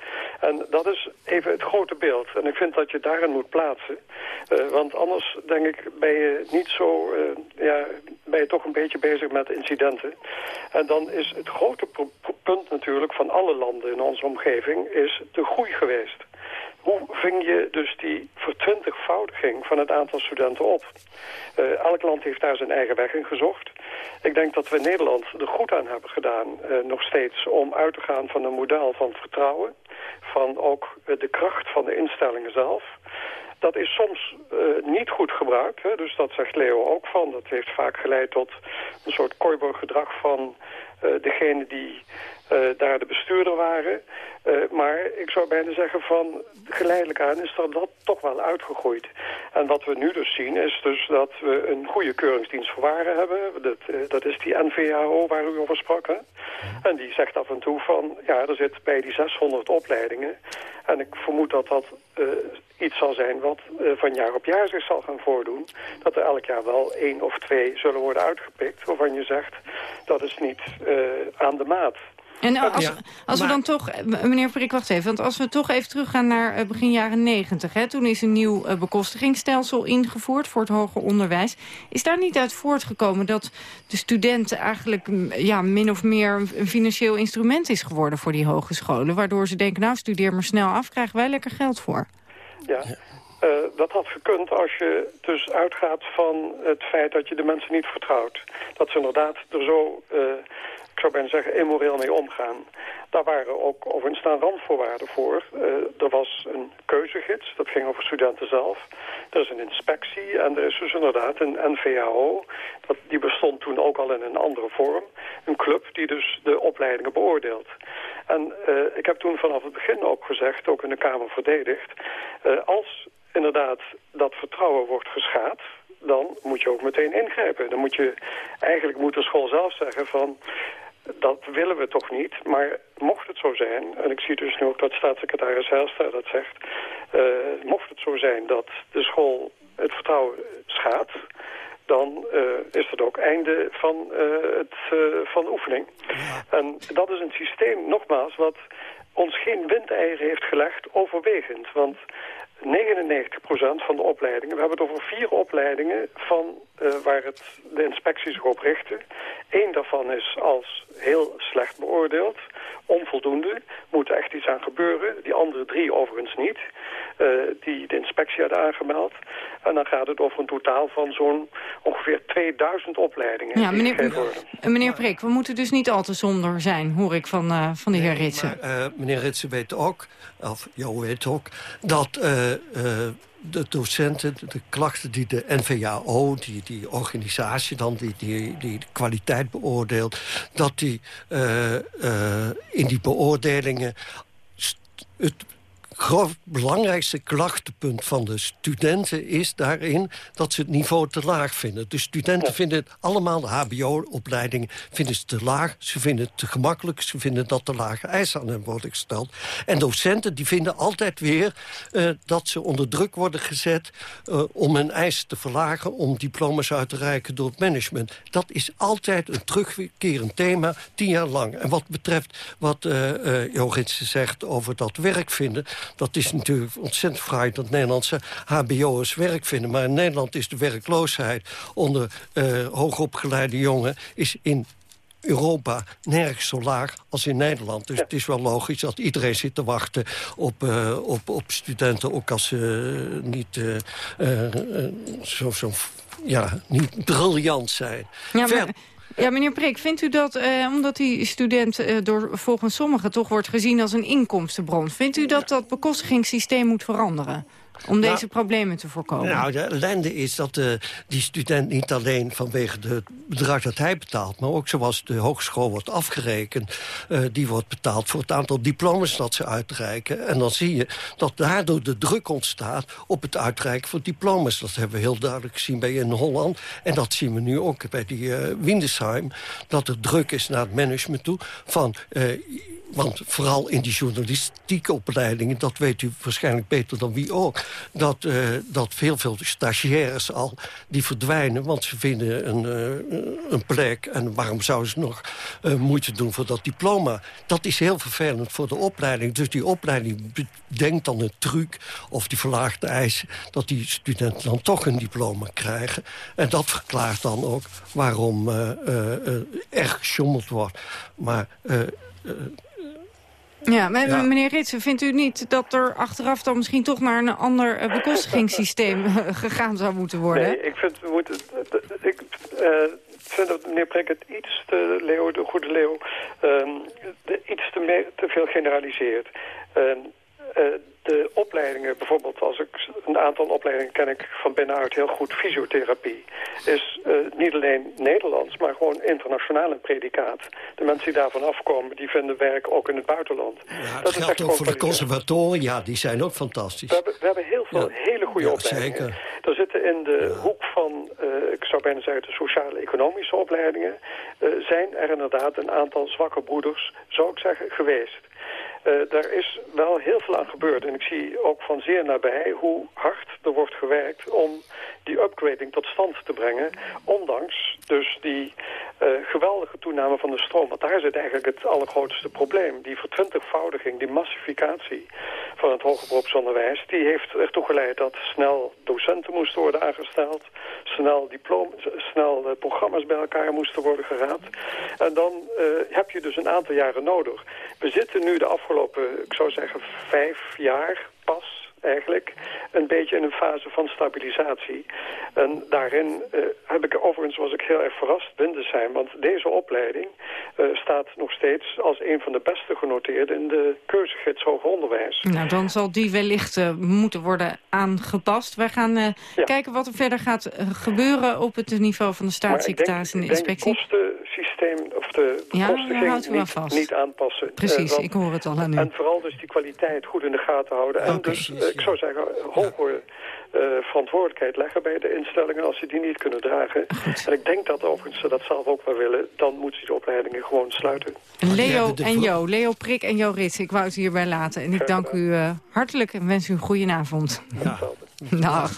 En dat is even het grote beeld. En ik vind dat je daarin moet plaatsen. Eh, want anders denk ik ben je niet zo, eh, ja, ben je toch een beetje bezig met incidenten. En dan is het grote punt natuurlijk van alle landen in onze omgeving is de groei geweest. Hoe ving je dus die vertwintigvoudiging van het aantal studenten op? Eh, elk land heeft daar zijn eigen weg in gezocht. Ik denk dat we Nederland er goed aan hebben gedaan, eh, nog steeds, om uit te gaan van een model van vertrouwen. Van ook eh, de kracht van de instellingen zelf. Dat is soms niet goed gebruikt, hè? dus dat zegt Leo ook van. Dat heeft vaak geleid tot een soort kooiboorgedrag van degene die daar de bestuurder waren. Eh, maar ik zou bijna zeggen van geleidelijk aan is er dat toch wel uitgegroeid. En wat we nu dus zien is dus dat we een goede keuringsdienst voor waren hebben. Dat, eh, dat is die NVAO waar u over sprak. Hè? En die zegt af en toe van ja, er zit bij die 600 opleidingen. En ik vermoed dat dat eh, iets zal zijn wat eh, van jaar op jaar zich zal gaan voordoen. Dat er elk jaar wel één of twee zullen worden uitgepikt waarvan je zegt dat is niet eh, aan de maat. En als, Ja, als we maar- dan toch, eh, meneer Prik, wacht even. Want als we toch even teruggaan naar eh, begin jaren negentig. Toen is een nieuw eh, bekostigingsstelsel ingevoerd voor het hoger onderwijs. Is daar niet uit voortgekomen dat de studenten eigenlijk ja, min of meer een financieel instrument is geworden voor die hogescholen? Waardoor ze denken, nou studeer maar snel af, krijgen wij lekker geld voor. Ja. Eh, dat had gekund als je dus uitgaat van het feit dat je de mensen niet vertrouwt. Dat ze inderdaad er zo, eh, ik zou bijna zeggen, immoreel mee omgaan. Daar waren ook overigens staan randvoorwaarden voor. Eh, er was een keuzegids, dat ging over studenten zelf. Er is een inspectie en er is dus inderdaad een NVAO. Dat, die bestond toen ook al in een andere vorm. Een club die dus de opleidingen beoordeelt. En eh, ik heb toen vanaf het begin ook gezegd, ook in de Kamer verdedigd... eh, als inderdaad dat vertrouwen wordt geschaad, dan moet je ook meteen ingrijpen. Dan moet je, eigenlijk moet de school zelf zeggen van, dat willen we toch niet. Maar mocht het zo zijn, en ik zie dus nu ook dat staatssecretaris Helstra dat zegt, eh, mocht het zo zijn dat de school het vertrouwen schaadt, dan eh, is het ook einde van, eh, het, van de oefening. En dat is een systeem, nogmaals, wat ons geen windeieren heeft gelegd, overwegend. Want 99% van de opleidingen, we hebben het over vier opleidingen van, waar het, de inspectie zich op richtte. Eén daarvan is als heel slecht beoordeeld, onvoldoende, moet er echt iets aan gebeuren. Die andere drie overigens niet, eh, die de inspectie had aangemeld. En dan gaat het over een totaal van zo'n ongeveer 2000 opleidingen. Ja, meneer, eh, meneer Prik, we moeten dus niet al te somber zijn, hoor ik van, eh, van de heer Ritsen. Maar, eh, meneer Ritsen weet ook, of jou weet ook... dat eh, eh, de docenten, de, klachten die de NVAO, die, die organisatie dan... Die, die, die de kwaliteit beoordeelt... dat die eh, eh, in die beoordelingen... het groot, belangrijkste klachtenpunt van de studenten is daarin dat ze het niveau te laag vinden. De studenten vinden het allemaal, de hbo-opleidingen, vinden ze te laag. Ze vinden het te gemakkelijk. Ze vinden dat te lage eisen aan hen worden gesteld. En docenten die vinden altijd weer eh, dat ze onder druk worden gezet eh, om hun eisen te verlagen, om diploma's uit te reiken door het management. Dat is altijd een terugkerend thema, tien jaar lang. En wat betreft wat eh Joritsen zegt over dat werk vinden... dat is natuurlijk ontzettend fraai dat Nederlandse hbo'ers werk vinden. Maar in Nederland is de werkloosheid onder eh hoogopgeleide jongen... is in Europa nergens zo laag als in Nederland. Dus het is wel logisch dat iedereen zit te wachten op, eh, op, op studenten... ook als ze niet eh, zo, zo ja, niet briljant zijn. Ja, Ver- maar, ja, meneer Prik, vindt u dat, eh, omdat die student eh, door volgens sommigen toch wordt gezien als een inkomstenbron... vindt u dat dat bekostigingssysteem moet veranderen? Om Nou, deze problemen te voorkomen? Nou, de ellende is dat eh, die student niet alleen vanwege het bedrag dat hij betaalt... maar ook zoals de hogeschool wordt afgerekend... eh, die wordt betaald voor het aantal diploma's dat ze uitreiken. En dan zie je dat daardoor de druk ontstaat op het uitreiken van diploma's. Dat hebben we heel duidelijk gezien bij in Holland. En dat zien we nu ook bij die eh Windesheim. Dat er druk is naar het management toe van... want vooral in die journalistieke opleidingen... dat weet u waarschijnlijk beter dan wie ook... dat, eh, dat veel, veel stagiaires al die verdwijnen... want ze vinden een, eh, een plek en waarom zouden ze nog eh, moeite doen voor dat diploma? Dat is heel vervelend voor de opleiding. Dus die opleiding bedenkt dan een truc of die verlaagde eisen... dat die studenten dan toch een diploma krijgen. En dat verklaart dan ook waarom er gesjommeld wordt. Maar... Ja, maar Ja. meneer Ritsen, vindt u niet dat er achteraf dan misschien toch naar een ander eh, bekostigingssysteem *laughs* gegaan zou moeten worden? Nee, ik vind, we moeten, ik eh, vind dat meneer Prik het iets te, Leo, de goede Leo, ehm, de, iets te, me- te veel generaliseert. Ehm, eh, de opleidingen, bijvoorbeeld als ik een aantal opleidingen ken ik van binnenuit heel goed, fysiotherapie, is eh, niet alleen Nederlands, maar gewoon internationaal een predicaat. De mensen die daarvan afkomen, die vinden werk ook in het buitenland. Ja, dat geldt ook voor de conservatoria, die zijn ook fantastisch. We hebben, we hebben heel veel hele goede Ja, opleidingen. zeker. Er zitten in de hoek van, eh, ik zou bijna zeggen, de sociale-economische opleidingen... eh, zijn er inderdaad een aantal zwakke broeders, zou ik zeggen, geweest. Uh, daar is wel heel veel aan gebeurd. En ik zie ook van zeer nabij hoe hard er wordt gewerkt om die upgrading tot stand te brengen. Ondanks dus die uh, geweldige toename van de stroom. Want daar zit eigenlijk het allergrootste probleem. Die vertwintigvoudiging, die massificatie van het hoger beroepsonderwijs... die heeft ertoe geleid dat snel docenten moesten worden aangesteld... snel, diploma, snel uh, programma's bij elkaar moesten worden geraapt. En dan heb je dus een aantal jaren nodig. We zitten nu de afgelopen, ik zou zeggen, vijf jaar pas eigenlijk een beetje in een fase van stabilisatie. En daarin uh, heb ik overigens was ik heel erg verrast zijn, want deze opleiding uh, staat nog steeds als een van de beste genoteerd in de keuzegids hoger onderwijs. Nou, dan zal die wellicht uh, moeten worden aangepast. Wij gaan ja. kijken wat er verder gaat gebeuren op het niveau van de staatssecretaris en de inspectie. Denk het kostensysteem of de ja, kosten niet, vast. niet aanpassen. Precies, want, ik hoor het al aan u. En vooral dus die kwaliteit goed in de gaten houden. En okay. dus ik zou zeggen, hoger uh, verantwoordelijkheid leggen bij de instellingen als ze die niet kunnen dragen. En ik denk dat overigens ze dat zelf ook wel willen. Dan moeten ze de opleidingen gewoon sluiten. Leo en Jo, Leo Prik en Jo Rits, ik wou het hierbij laten. En ik dank u uh, hartelijk en wens u een goede avond. Ja. Dag.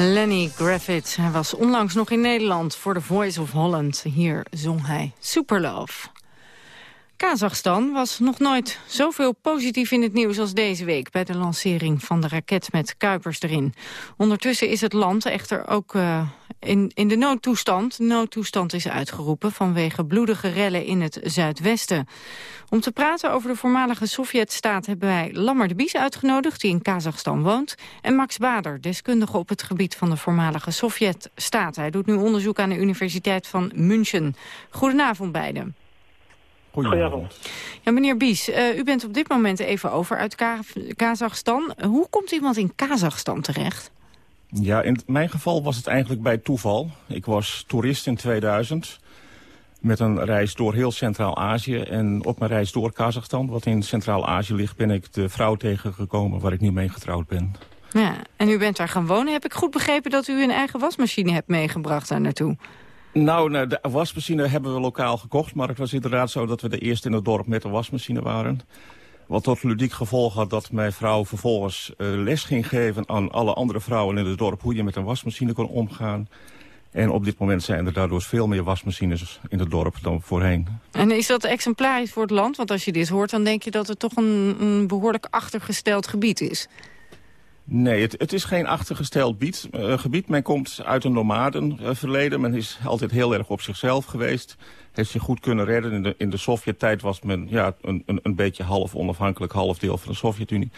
Lenny Graffit. Hij was onlangs nog in Nederland voor The Voice of Holland. Hier zong hij Superlove. Kazachstan was nog nooit zoveel positief in het nieuws als deze week... bij de lancering van de raket met Kuipers erin. Ondertussen is het land echter ook uh, in, in de noodtoestand. Noodtoestand is uitgeroepen vanwege bloedige rellen in het zuidwesten. Om te praten over de voormalige Sovjetstaat hebben wij Lammer de Bies uitgenodigd... die in Kazachstan woont, en Max Bader, deskundige op het gebied van de voormalige Sovjetstaat. Hij doet nu onderzoek aan de Universiteit van München. Goedenavond beiden. Goedenavond. Ja, meneer Bies, uh, u bent op dit moment even over uit Ka Kazachstan. Hoe komt iemand in Kazachstan terecht? Ja, in mijn geval was het eigenlijk bij toeval. Ik was toerist in 2000 met een reis door heel Centraal-Azië. En op mijn reis door Kazachstan, wat in Centraal-Azië ligt... ben ik de vrouw tegengekomen waar ik nu mee getrouwd ben. Ja, en u bent daar gaan wonen. Heb ik goed begrepen dat u een eigen wasmachine hebt meegebracht daar naartoe? Nou, nou, de wasmachine hebben we lokaal gekocht. Maar het was inderdaad zo dat we de eerste in het dorp met een wasmachine waren. Wat tot ludiek gevolg had dat mijn vrouw vervolgens uh, les ging geven aan alle andere vrouwen in het dorp... hoe je met een wasmachine kon omgaan. En op dit moment zijn er daardoor veel meer wasmachines in het dorp dan voorheen. En is dat exemplarisch voor het land? Want als je dit hoort, dan denk je dat het toch een, een behoorlijk achtergesteld gebied is. Nee, het, het, is geen achtergesteld bied, uh, gebied. Men komt uit een nomadenverleden. Men is altijd heel erg op zichzelf geweest. Heeft zich goed kunnen redden. In de, in de Sovjet-tijd was men ja, een, een, een beetje half onafhankelijk, half deel van de Sovjet-Unie.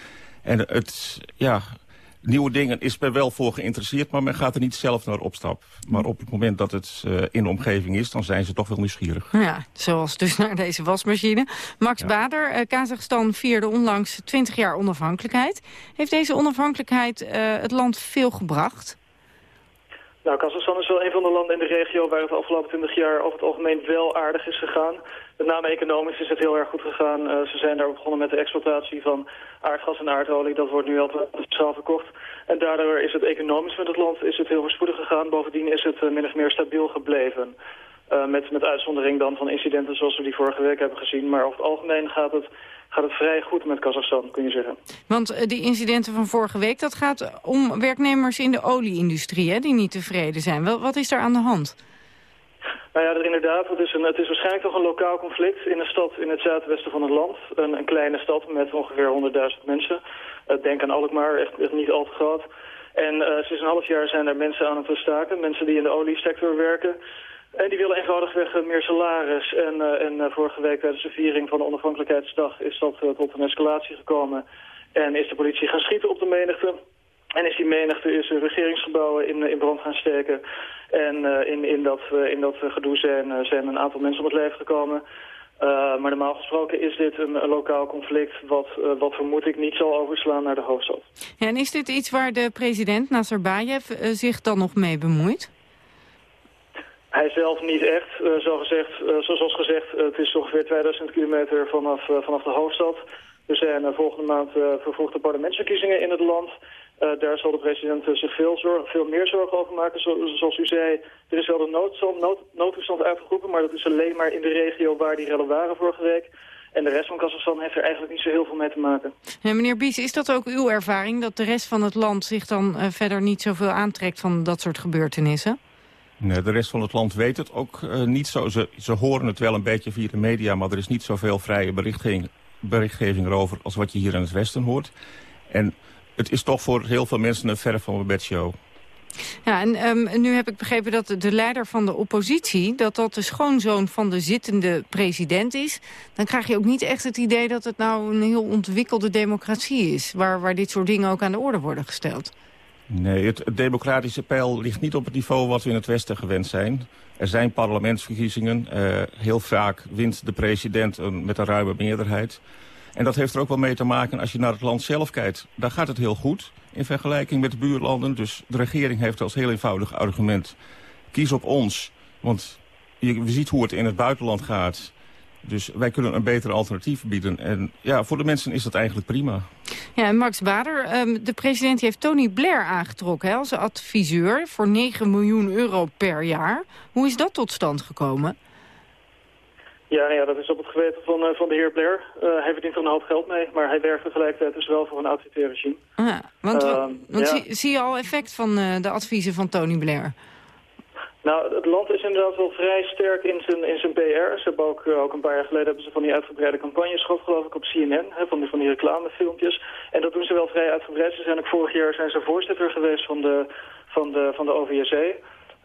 En het, ja, nieuwe dingen is men wel voor geïnteresseerd, maar men gaat er niet zelf naar op stap. Maar op het moment dat het uh, in de omgeving is, dan zijn ze toch wel nieuwsgierig. Ja, zoals dus naar deze wasmachine. Max Bader, uh, Kazachstan vierde onlangs 20 jaar onafhankelijkheid. Heeft deze onafhankelijkheid uh, het land veel gebracht? Nou, Kazachstan is wel een van de landen in de regio waar het de afgelopen 20 jaar over het algemeen wel aardig is gegaan. Met name economisch is het heel erg goed gegaan. Uh, ze zijn daar begonnen met de exploitatie van aardgas en aardolie. Dat wordt nu al straal verkocht. En daardoor is het economisch met het land is het heel voorspoedig gegaan. Bovendien is het uh, min of meer stabiel gebleven. Uh, met, met uitzondering dan van incidenten zoals we die vorige week hebben gezien. Maar over het algemeen gaat het, gaat het vrij goed met Kazachstan, kun je zeggen. Want die incidenten van vorige week, dat gaat om werknemers in de olieindustrie... die niet tevreden zijn. Wel, wat is daar aan de hand? Nou ja, inderdaad. Het is, een, het is waarschijnlijk toch een lokaal conflict in een stad in het zuidwesten van het land. Een, een kleine stad met ongeveer 100.000 mensen. Uh, denk aan Alkmaar, echt, niet al te groot. En uh, sinds een half jaar zijn er mensen aan het staken. Mensen die in de oliesector werken. En die willen eenvoudigweg meer salaris. En, en vorige week tijdens de viering van de onafhankelijkheidsdag is dat tot een escalatie gekomen. En is de politie gaan schieten op de menigte. En is die menigte is regeringsgebouwen in, in brand gaan steken. En uh, in, in dat, uh, in dat gedoe zijn, zijn een aantal mensen om het leven gekomen. maar normaal gesproken is dit een, een lokaal conflict... Wat, wat vermoed ik niet zal overslaan naar de hoofdstad. Ja, en is dit iets waar de president Nazarbayev zich dan nog mee bemoeit? Hij zelf niet echt. zo gezegd, zoals gezegd, het is ongeveer 2000 kilometer vanaf, vanaf de hoofdstad. Er zijn volgende maand vervroegde parlementsverkiezingen in het land... Uh, daar zal de president uh, zich veel, zorg, veel meer zorgen over maken. Zo, zoals u zei, er is wel de noodstand, nood, noodtoestand uitgeroepen... maar dat is alleen maar in de regio waar die rellen waren vorige week. En de rest van Kazachstan heeft er eigenlijk niet zo heel veel mee te maken. Ja, meneer Bies, is dat ook uw ervaring... dat de rest van het land zich dan uh, verder niet zoveel aantrekt van dat soort gebeurtenissen? Nee, de rest van het land weet het ook niet zo. Ze, ze horen het wel een beetje via de media... maar er is niet zoveel vrije berichtgeving, berichtgeving erover... als wat je hier in het westen hoort. En het is toch voor heel veel mensen een verf van bedshow. Ja, en um, nu heb ik begrepen dat de leider van de oppositie... dat dat de schoonzoon van de zittende president is. Dan krijg je ook niet echt het idee dat het nou een heel ontwikkelde democratie is... waar, waar dit soort dingen ook aan de orde worden gesteld. Nee, het, het democratische peil ligt niet op het niveau wat we in het Westen gewend zijn. Er zijn parlementsverkiezingen. Uh, heel vaak wint de president een, met een ruime meerderheid... En dat heeft er ook wel mee te maken als je naar het land zelf kijkt. Daar gaat het heel goed in vergelijking met de buurlanden. Dus de regering heeft als heel eenvoudig argument... kies op ons, want je ziet hoe het in het buitenland gaat... Dus wij kunnen een beter alternatief bieden. En ja, voor de mensen is dat eigenlijk prima. Ja, en Max Bader, um, de president heeft Tony Blair aangetrokken als adviseur... voor 9 miljoen euro per jaar. Hoe is dat tot stand gekomen? Ja, ja, dat is op het geweten van, uh, van de heer Blair. Uh, hij verdient er een hoop geld mee, maar hij werkt tegelijkertijd dus wel voor een autoritair regime. Ah, want uh, want ja. zie, zie, je al effect van uh, de adviezen van Tony Blair? Nou, het land is inderdaad wel vrij sterk in zijn, in zijn PR. Ze hebben ook, eh, ook een paar jaar geleden hebben ze van die uitgebreide campagnes gehad, geloof ik, op CNN, hè, van, die, van die reclamefilmpjes. En dat doen ze wel vrij uitgebreid. Ze zijn ook vorig jaar zijn ze voorzitter geweest van de, van de, van de OVSE.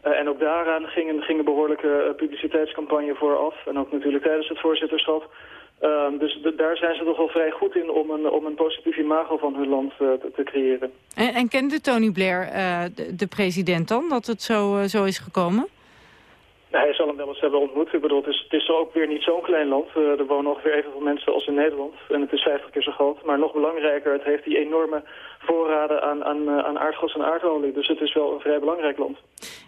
Uh, en ook daaraan ging een, ging een behoorlijke uh, publiciteitscampagne vooraf. En ook natuurlijk tijdens het voorzitterschap. Uh, dus daar zijn ze toch wel vrij goed in om een, om een positief imago van hun land uh, te, te, creëren. En, en kende Tony Blair uh, de, de, president dan, dat het zo, zo is gekomen? Nou, hij zal hem wel eens hebben ontmoet. Ik bedoel, het is, het is ook weer niet zo'n klein land. er wonen ongeveer evenveel mensen als in Nederland. En het is 50 keer zo groot. Maar nog belangrijker, het heeft die enorme voorraden aan, aan, aan aardgas en aardolie. Dus het is wel een vrij belangrijk land.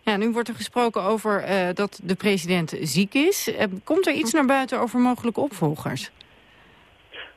Ja, nu wordt er gesproken over uh, dat de president ziek is. Uh, komt er iets naar buiten over mogelijke opvolgers?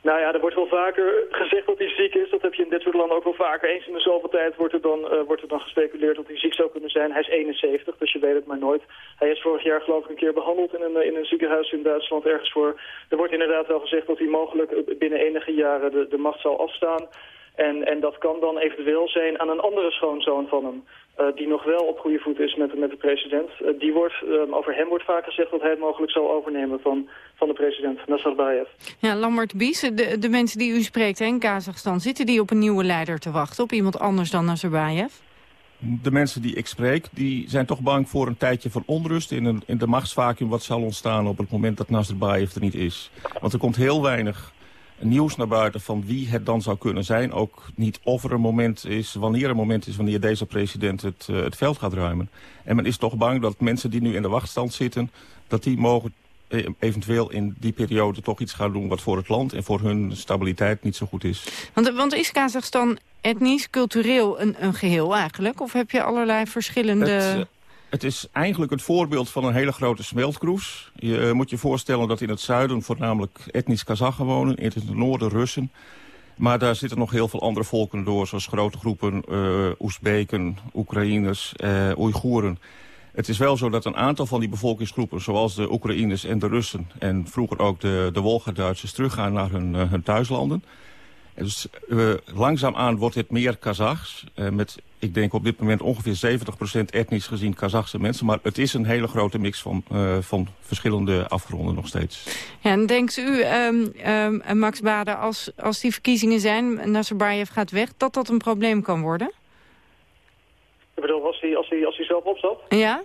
Nou ja, er wordt wel vaker gezegd dat hij ziek is. Dat heb je in dit soort landen ook wel vaker. Eens in de zoveel tijd wordt er, dan, uh, wordt er dan gespeculeerd dat hij ziek zou kunnen zijn. Hij is 71, dus je weet het maar nooit. Hij is vorig jaar geloof ik een keer behandeld in een, in een ziekenhuis in Duitsland ergens voor. Er wordt inderdaad wel gezegd dat hij mogelijk binnen enige jaren de, de macht zal afstaan. En, en dat kan dan eventueel zijn aan een andere schoonzoon van hem. Uh, die nog wel op goede voet is met, met de president. Uh, die wordt, uh, over hem wordt vaak gezegd dat hij het mogelijk zal overnemen van, van de president, Nazarbayev. Ja, Lambert Bies, de, de mensen die u spreekt hè, in Kazachstan, zitten die op een nieuwe leider te wachten? Op iemand anders dan Nazarbayev? De mensen die ik spreek, die zijn toch bang voor een tijdje van onrust in, een, in de machtsvacuum wat zal ontstaan op het moment dat Nazarbayev er niet is. Want er komt heel weinig nieuws naar buiten van wie het dan zou kunnen zijn. Ook niet of er een moment is, wanneer een moment is wanneer deze president het, uh, het veld gaat ruimen. En men is toch bang dat mensen die nu in de wachtstand zitten, dat die mogen eh, eventueel in die periode toch iets gaan doen wat voor het land en voor hun stabiliteit niet zo goed is. Want, want is Kazachstan etnisch, cultureel een, een geheel eigenlijk? Of heb je allerlei verschillende... Het, uh, het is eigenlijk het voorbeeld van een hele grote smeltkroes. Je uh, moet je voorstellen dat in het zuiden voornamelijk etnisch Kazachen wonen. In het noorden Russen. Maar daar zitten nog heel veel andere volken door. Zoals grote groepen uh, Oezbeken, Oekraïners, uh, Oeigoeren. Het is wel zo dat een aantal van die bevolkingsgroepen... zoals de Oekraïners en de Russen... en vroeger ook de, de Wolga-Duitsers teruggaan naar hun, hun thuislanden. Dus uh, langzaamaan wordt het meer Kazachs. Uh, met, ik denk op dit moment ongeveer 70% etnisch gezien Kazachse mensen. Maar het is een hele grote mix van, uh, van verschillende afgronden nog steeds. Ja, en denkt u, um, um, Max Bader, als, als die verkiezingen zijn... Nazarbayev gaat weg, dat dat een probleem kan worden? Ik bedoel, als hij, als hij, als hij zelf opstapt? Ja?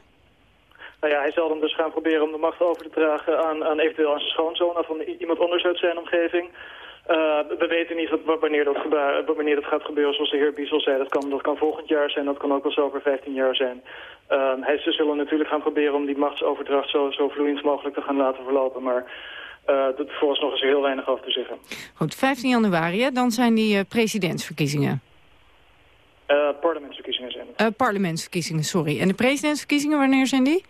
Nou ja, hij zal dan dus gaan proberen om de macht over te dragen aan, aan eventueel aan zijn schoonzoon... of aan iemand anders uit zijn omgeving... Uh, we weten niet wat, wanneer, dat wanneer dat gaat gebeuren, zoals de heer Biesel zei. Dat kan, dat kan volgend jaar zijn, dat kan ook wel zo over 15 jaar zijn. Uh, hij, ze zullen natuurlijk gaan proberen om die machtsoverdracht zo, zo vloeiend mogelijk te gaan laten verlopen. Maar uh, dat vooralsnog is er heel weinig over te zeggen. Goed, 15 januari, dan zijn die presidentsverkiezingen. parlementsverkiezingen zijn het. parlementsverkiezingen, sorry. En de presidentsverkiezingen, wanneer zijn die?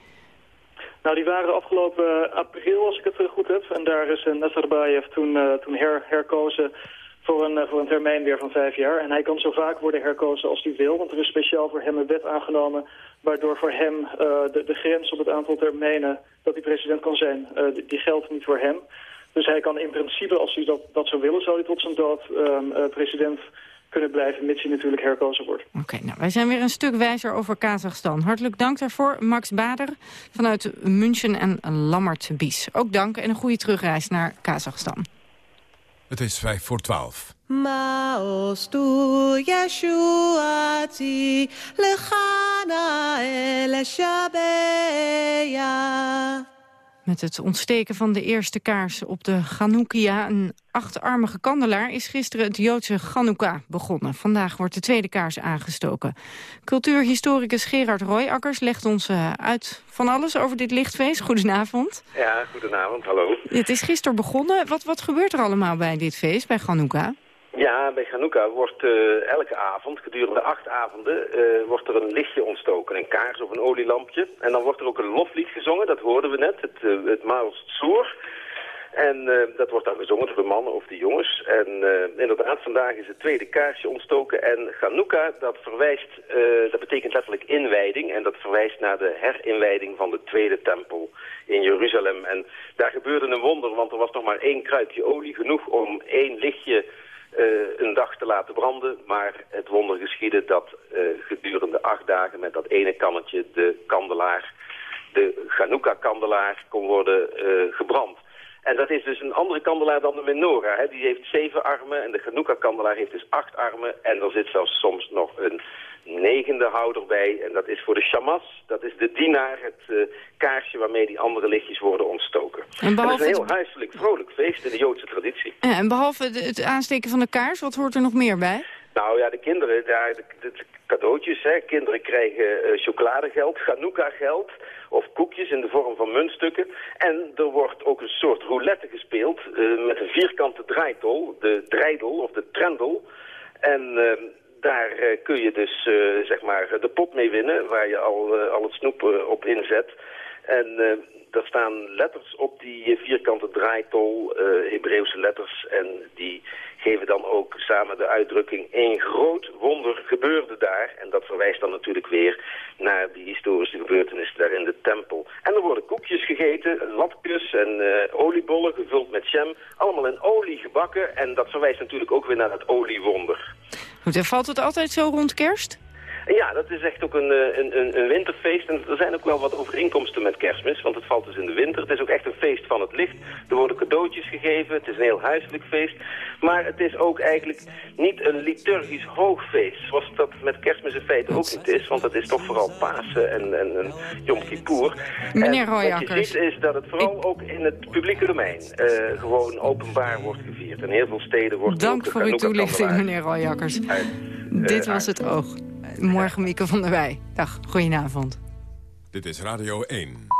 Nou, die waren afgelopen april, als ik het goed heb. En daar is uh, Nazarbayev toen, toen her, herkozen voor een, voor een termijn weer van vijf jaar. En hij kan zo vaak worden herkozen als hij wil, want er is speciaal voor hem een wet aangenomen... waardoor voor hem de, de grens op het aantal termijnen dat hij president kan zijn, die, die geldt niet voor hem. Dus hij kan in principe, als hij dat, dat zou willen, zou hij tot zijn dood president kunnen blijven, mits hij natuurlijk herkozen wordt. Oké, okay, nou, wij zijn weer een stuk wijzer over Kazachstan. Hartelijk dank daarvoor, Max Bader vanuit München en Lammert Bies. Ook dank en een goede terugreis naar Kazachstan. Het is vijf voor twaalf. Yeshuati lechana el shabeya. Met het ontsteken van de eerste kaars op de Chanukkia, een achtarmige kandelaar, is gisteren het Joodse Chanukka begonnen. Vandaag wordt de tweede kaars aangestoken. Cultuurhistoricus Gerard Royakkers legt ons uh, uit van alles over dit lichtfeest. Goedenavond. Ja, goedenavond, hallo. Het is gisteren begonnen. Wat, wat gebeurt er allemaal bij dit feest, bij Chanukka? Ja, bij Chanukka wordt uh, elke avond, gedurende acht avonden, uh, wordt er een lichtje ontstoken. Een kaars of een olielampje. En dan wordt er ook een loflied gezongen, dat hoorden we net, het, uh, het. En dat wordt dan gezongen door de mannen of de jongens. En inderdaad, vandaag is het tweede kaarsje ontstoken. En Chanukka, dat verwijst, dat betekent letterlijk inwijding. En dat verwijst naar de herinwijding van de tweede tempel in Jeruzalem. En daar gebeurde een wonder, want er was nog maar één kruikje olie, genoeg om één lichtje eh, een dag te laten branden. Maar het wonder geschiedde dat eh, gedurende acht dagen met dat ene kannetje de kandelaar, de Chanukka-kandelaar, kon worden eh, gebrand. En dat is dus een andere kandelaar dan de menorah. Hè. Die heeft zeven armen en de Chanukka-kandelaar heeft dus acht armen. En er zit zelfs soms nog een negende houder bij. En dat is voor de shamas, dat is de dienaar, het eh, kaarsje waarmee die andere lichtjes worden ontstoken. En behalve dat is een het- heel huiselijk, vrolijk feest in de Joodse traditie. Ja, en behalve het, aansteken van de kaars, wat hoort er nog meer bij? Nou ja, de kinderen, daar, de, de- de cadeautjes, hè. kinderen krijgen eh, chocoladegeld, Chanukka-geld of koekjes in de vorm van muntstukken. En er wordt ook een soort roulette gespeeld eh, met een vierkante draaitol, de dreidel of de trendel. En eh, daar eh, kun je dus eh, zeg maar de pot mee winnen, waar je al, al het snoep op inzet. En er staan letters op die eh, vierkante draaitol, eh Hebreeuwse letters. En die geven dan ook samen de uitdrukking... één groot wonder gebeurde daar. En dat verwijst dan natuurlijk weer naar die historische gebeurtenissen daar in de tempel. En er worden koekjes gegeten, lapjes en eh, oliebollen gevuld met jam. Allemaal in olie gebakken. En dat verwijst natuurlijk ook weer naar het oliewonder. Goed, en valt het altijd zo rond kerst? En ja, dat is echt ook een, eh, een, een, een winterfeest. En er zijn ook wel wat overeenkomsten met kerstmis, want het valt dus in de winter. Het is ook echt een feest van het licht. Er worden cadeautjes gegeven, het is een heel huiselijk feest. Maar het is ook eigenlijk niet een liturgisch hoogfeest, zoals dat met kerstmis in feite ook niet is. Want het is toch vooral Pasen en, en, en Yom Kippur. Meneer en wat Royakkers, je ziet is dat het vooral ook in het publieke domein eh, gewoon openbaar wordt gevierd. In heel veel steden wordt Dank voor uw toelichting, meneer Royakkers. uit, Dit eh, was het oog. Morgen Mieke van der Wij. Dag, goedenavond. Dit is Radio 1.